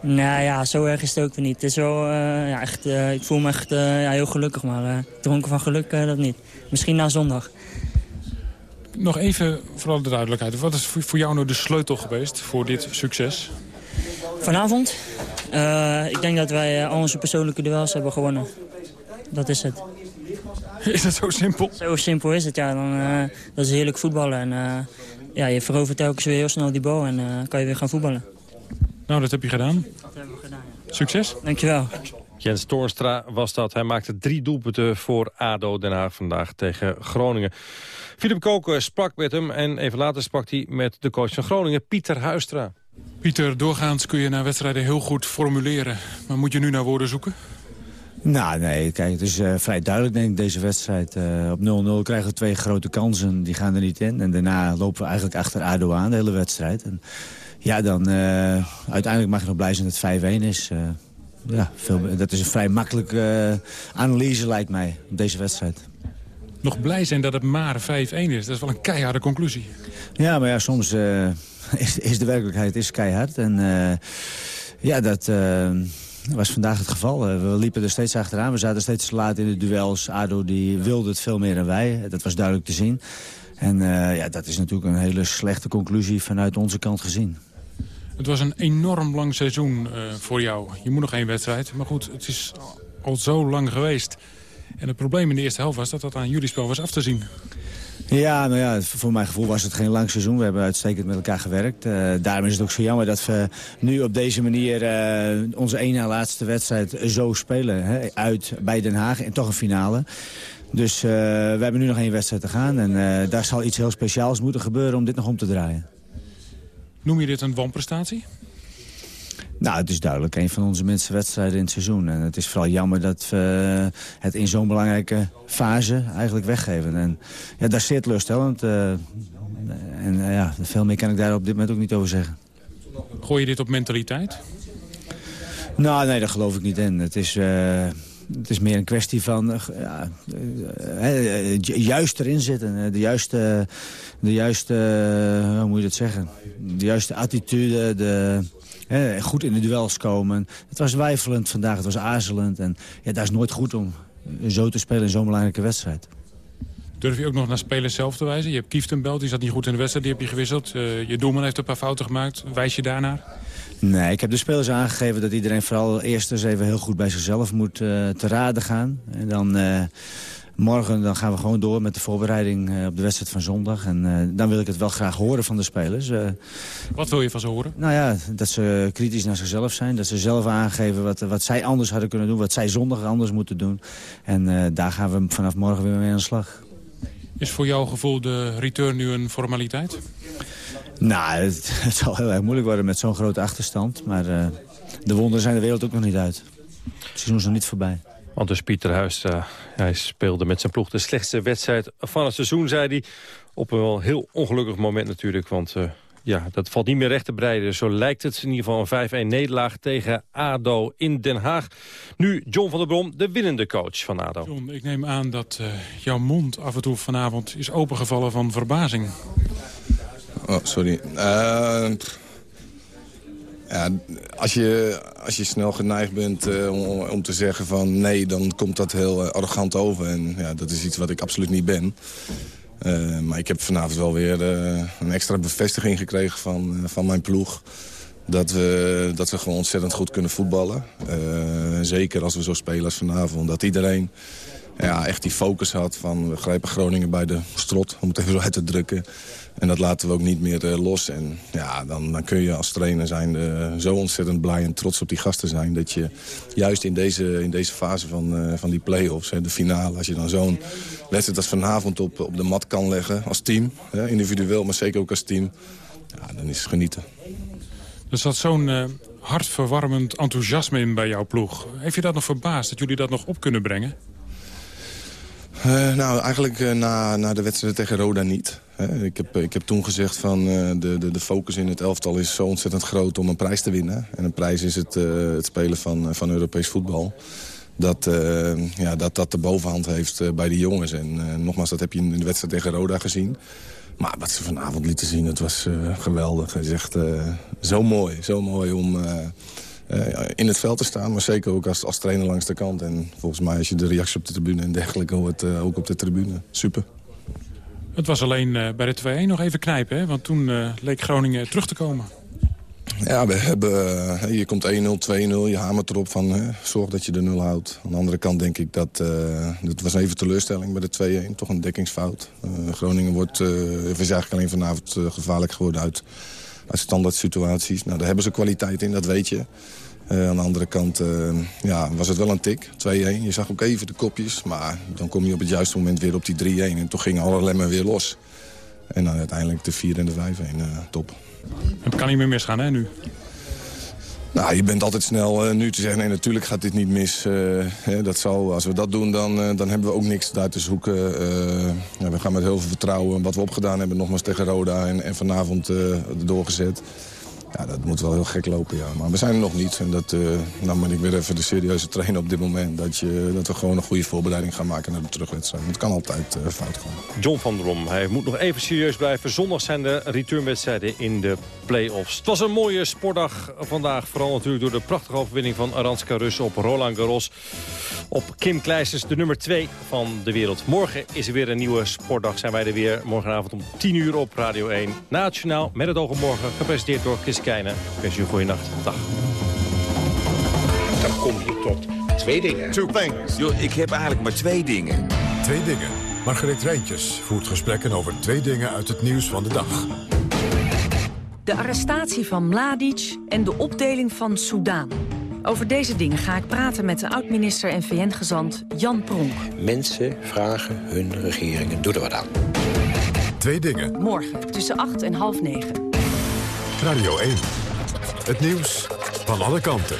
Nou ja, zo erg is het ook weer niet. Het is wel, ja, echt, ik voel me echt ja, heel gelukkig, maar dronken van geluk dat niet. Misschien na zondag. Nog even voor alle duidelijkheid. Wat is voor jou nou de sleutel geweest voor dit succes? Vanavond? Uh, ik denk dat wij al onze persoonlijke duels hebben gewonnen. Dat is het. Is het zo simpel? Zo simpel is het, ja. Dan, uh, dat is heerlijk voetballen. En, uh, ja, je verovert telkens weer heel snel die bal en kan je weer gaan voetballen. Nou, dat heb je gedaan. Dat hebben we gedaan, ja. Succes. Dankjewel. Jens Toornstra was dat. Hij maakte drie doelpunten voor ADO Den Haag vandaag tegen Groningen. Philip Koken sprak met hem en even later sprak hij met de coach van Groningen, Pieter Huistra. Pieter, doorgaans kun je naar wedstrijden heel goed formuleren. Maar moet je nu naar woorden zoeken? Nou, nee, kijk, het is uh, vrij duidelijk, denk ik, deze wedstrijd. Uh, op 0-0 krijgen we twee grote kansen, die gaan er niet in. En daarna lopen we eigenlijk achter ADO aan, de hele wedstrijd. En ja, dan uh, uiteindelijk mag je nog blij zijn dat het 5-1 is. Ja, veel, dat is een vrij makkelijke analyse, lijkt mij, op deze wedstrijd nog blij zijn dat het maar 5-1 is. Dat is wel een keiharde conclusie. Ja, maar ja, soms uh, is, is, de werkelijkheid is keihard. En uh, ja, dat uh, was vandaag het geval. we liepen er steeds achteraan. We zaten steeds te laat in de duels. ADO die wilde het veel meer dan wij. Dat was duidelijk te zien. En ja, dat is natuurlijk een hele slechte conclusie vanuit onze kant gezien. Het was een enorm lang seizoen voor jou. Je moet nog één wedstrijd. Maar goed, het is al zo lang geweest. En het probleem in de eerste helft was dat dat aan jullie spel was af te zien. Ja, nou ja, voor mijn gevoel was het geen lang seizoen. We hebben uitstekend met elkaar gewerkt. Uh, daarom is het ook zo jammer dat we nu op deze manier uh, onze ene laatste wedstrijd zo spelen. Hè, uit bij Den Haag en toch een finale. Dus we hebben nu nog één wedstrijd te gaan. En daar zal iets heel speciaals moeten gebeuren om dit nog om te draaien. Noem je dit een wanprestatie? Nou, het is duidelijk een van onze minste wedstrijden in het seizoen. En het is vooral jammer dat we het in zo'n belangrijke fase eigenlijk weggeven. En ja, dat is zeer teleurstellend. Uh, en uh, ja, veel meer kan ik daar op dit moment ook niet over zeggen. Gooi je dit op mentaliteit? Nou, nee, daar geloof ik niet in. Het is... Uh, het is meer een kwestie van ja, juist erin zitten. De juiste, de juiste hoe moet je dat zeggen? De juiste attitude, de, goed in de duels komen. Het was wijfelend vandaag, het was aarzelend. En ja, daar is nooit goed om zo te spelen in zo'n belangrijke wedstrijd. Durf je ook nog naar spelers zelf te wijzen? Je hebt Kieftenbelt, die zat niet goed in de wedstrijd, die heb je gewisseld. Je doelman heeft een paar fouten gemaakt. Wijs je daarnaar? Nee, ik heb de spelers aangegeven dat iedereen vooral eerst eens even heel goed bij zichzelf moet uh, te raden gaan. En dan... Uh, Morgen dan gaan we gewoon door met de voorbereiding uh, op de wedstrijd van zondag. En uh, dan wil ik het wel graag horen van de spelers. Uh, wat wil je van ze horen? Nou ja, dat ze kritisch naar zichzelf zijn. Dat ze zelf aangeven wat, wat zij anders hadden kunnen doen. Wat zij zondag anders moeten doen. En daar gaan we vanaf morgen weer mee aan de slag. Is voor jouw gevoel de return nu een formaliteit? Nou, het, het zal heel erg moeilijk worden met zo'n grote achterstand. Maar de wonderen zijn de wereld ook nog niet uit. Het seizoen is nog niet voorbij. Want dus Pieter Huistra, hij speelde met zijn ploeg de slechtste wedstrijd van het seizoen, zei hij. Op een wel heel ongelukkig moment natuurlijk, want uh, ja, dat valt niet meer recht te breiden. Zo lijkt het in ieder geval een 5-1 nederlaag tegen ADO in Den Haag. Nu John van der Brom, de winnende coach van ADO. John, ik neem aan dat uh, jouw mond af en toe vanavond is opengevallen van verbazing. Oh, sorry. Uh, ja, als, je, als je snel geneigd bent uh, om, om, te zeggen van nee, dan komt dat heel arrogant over. En ja, dat is iets wat ik absoluut niet ben. Uh, maar ik heb vanavond wel weer een extra bevestiging gekregen van, van mijn ploeg. Dat we, dat we gewoon ontzettend goed kunnen voetballen. zeker als we zo spelen als vanavond. Dat iedereen ja, echt die focus had van we grijpen Groningen bij de strot, om het even zo uit te drukken. En dat laten we ook niet meer uh, los. En ja, dan, dan kun je als trainer zijn uh, zo ontzettend blij en trots op die gasten zijn... dat je juist in deze, in deze fase van, uh, van die play-offs, de finale... als je dan zo'n wedstrijd als vanavond op, op de mat kan leggen als team... Hè, individueel, maar zeker ook als team, ja, dan is het genieten. Er zat zo'n hartverwarmend enthousiasme in bij jouw ploeg. Heeft je dat nog verbaasd, dat jullie dat nog op kunnen brengen? Uh, nou, eigenlijk uh, na, na de wedstrijd tegen Roda niet. Hè. Ik, heb, ik heb toen gezegd van de, de, de focus in het elftal is zo ontzettend groot om een prijs te winnen. En een prijs is het, het spelen van, van Europees voetbal. Dat, ja, dat dat de bovenhand heeft bij de jongens. En nogmaals, dat heb je in de wedstrijd tegen Roda gezien. Maar wat ze vanavond lieten zien, het was geweldig. Het is echt zo mooi, zo mooi om in het veld te staan. Maar zeker ook als, als trainer langs de kant. En volgens mij als je de reactie op de tribune en dergelijke hoort, uh, ook op de tribune. Super. Het was alleen uh, bij de 2-1 nog even knijpen, hè? want toen leek Groningen terug te komen. Ja, we hebben, je komt 1-0, 2-0, je hamert erop van zorg dat je de 0 houdt. Aan de andere kant denk ik dat, het was even teleurstelling bij de 2-1, toch een dekkingsfout. Groningen wordt, is eigenlijk alleen vanavond gevaarlijk geworden uit uit standaard situaties. Nou, daar hebben ze kwaliteit in, dat weet je. Uh, aan de andere kant uh, ja, was het wel een tik, 2-1. Je zag ook even de kopjes, maar dan kom je op het juiste moment weer op die 3-1. En toen gingen alle lemmen weer los. En dan uiteindelijk de 4 en de 5-1, uh, top. Het kan niet meer misgaan, hè, nu? Nou, je bent altijd snel uh, nu te zeggen, nee, natuurlijk gaat dit niet mis. Uh, hè, dat zal, als we dat doen, dan, uh, dan hebben we ook niks daar te zoeken. We gaan met heel veel vertrouwen wat we opgedaan hebben, nogmaals tegen Roda en, en vanavond doorgezet. Ja, dat moet wel heel gek lopen, ja. Maar we zijn er nog niet. En dat, uh, nou ben ik weer even de serieuze trainer op dit moment. Dat, je, dat we gewoon een goede voorbereiding gaan maken naar de terugwedstrijd. Het kan altijd uh, fout gaan. John van der Rom, hij moet nog even serieus blijven. Zondag zijn de returnwedstrijden in de play-offs. Het was een mooie sportdag vandaag. Vooral natuurlijk door de prachtige overwinning van Aranska Rus op Roland Garros. Op Kim Kleisters, de nummer 2 van de wereld. Morgen is er weer een nieuwe sportdag. Zijn wij er weer morgenavond om 10 uur op Radio 1. Nationaal met het oog morgen. Gepresenteerd door Chris Keijnen. Ik wens u een goede nacht. Dag. Dan kom je tot twee dingen. Two things. Yo, ik heb eigenlijk maar twee dingen. Twee dingen. Margreet Rijntjes voert gesprekken over twee dingen uit het nieuws van de dag. De arrestatie van Mladic en de opdeling van Soudaan. Over deze dingen ga ik praten met de oud-minister en VN-gezant Jan Pronk. Mensen vragen hun regeringen, doe er wat aan. Twee dingen. Morgen tussen 8 en half 9. Radio 1. Het nieuws van alle kanten.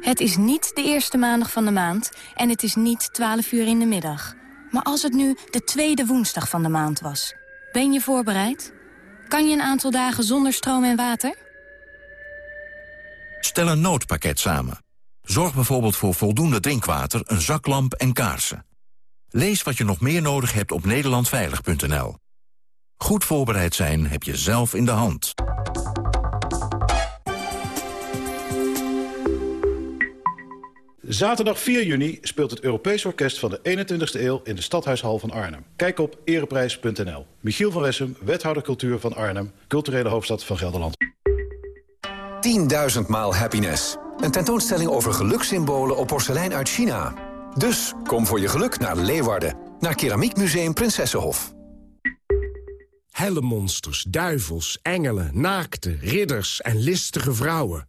Het is niet de eerste maandag van de maand en het is niet 12 uur in de middag. Maar als het nu de tweede woensdag van de maand was, ben je voorbereid? Kan je een aantal dagen zonder stroom en water? Stel een noodpakket samen. Zorg bijvoorbeeld voor voldoende drinkwater, een zaklamp en kaarsen. Lees wat je nog meer nodig hebt op nederlandveilig.nl. Goed voorbereid zijn heb je zelf in de hand. Zaterdag 4 juni speelt het Europees Orkest van de 21ste eeuw... in de Stadhuishal van Arnhem. Kijk op ereprijs.nl. Michiel van Wessem, wethouder cultuur van Arnhem... culturele hoofdstad van Gelderland. 10.000 maal happiness. Een tentoonstelling over gelukssymbolen op porselein uit China. Dus kom voor je geluk naar Leeuwarden. Naar Keramiekmuseum Prinsessenhof. Hellemonsters, duivels, engelen, naakte, ridders en listige vrouwen.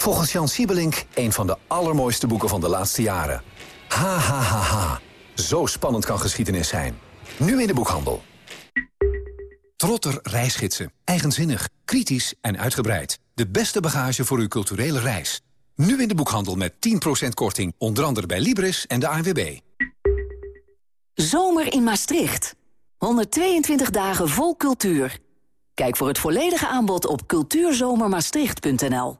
Volgens Jan Siebelink een van de allermooiste boeken van de laatste jaren. Ha, ha, ha, ha. Zo spannend kan geschiedenis zijn. Nu in de boekhandel. Trotter reisgidsen. Eigenzinnig, kritisch en uitgebreid. De beste bagage voor uw culturele reis. Nu in de boekhandel met 10% korting. Onder andere bij Libris en de ANWB. Zomer in Maastricht. 122 dagen vol cultuur. Kijk voor het volledige aanbod op cultuurzomermaastricht.nl.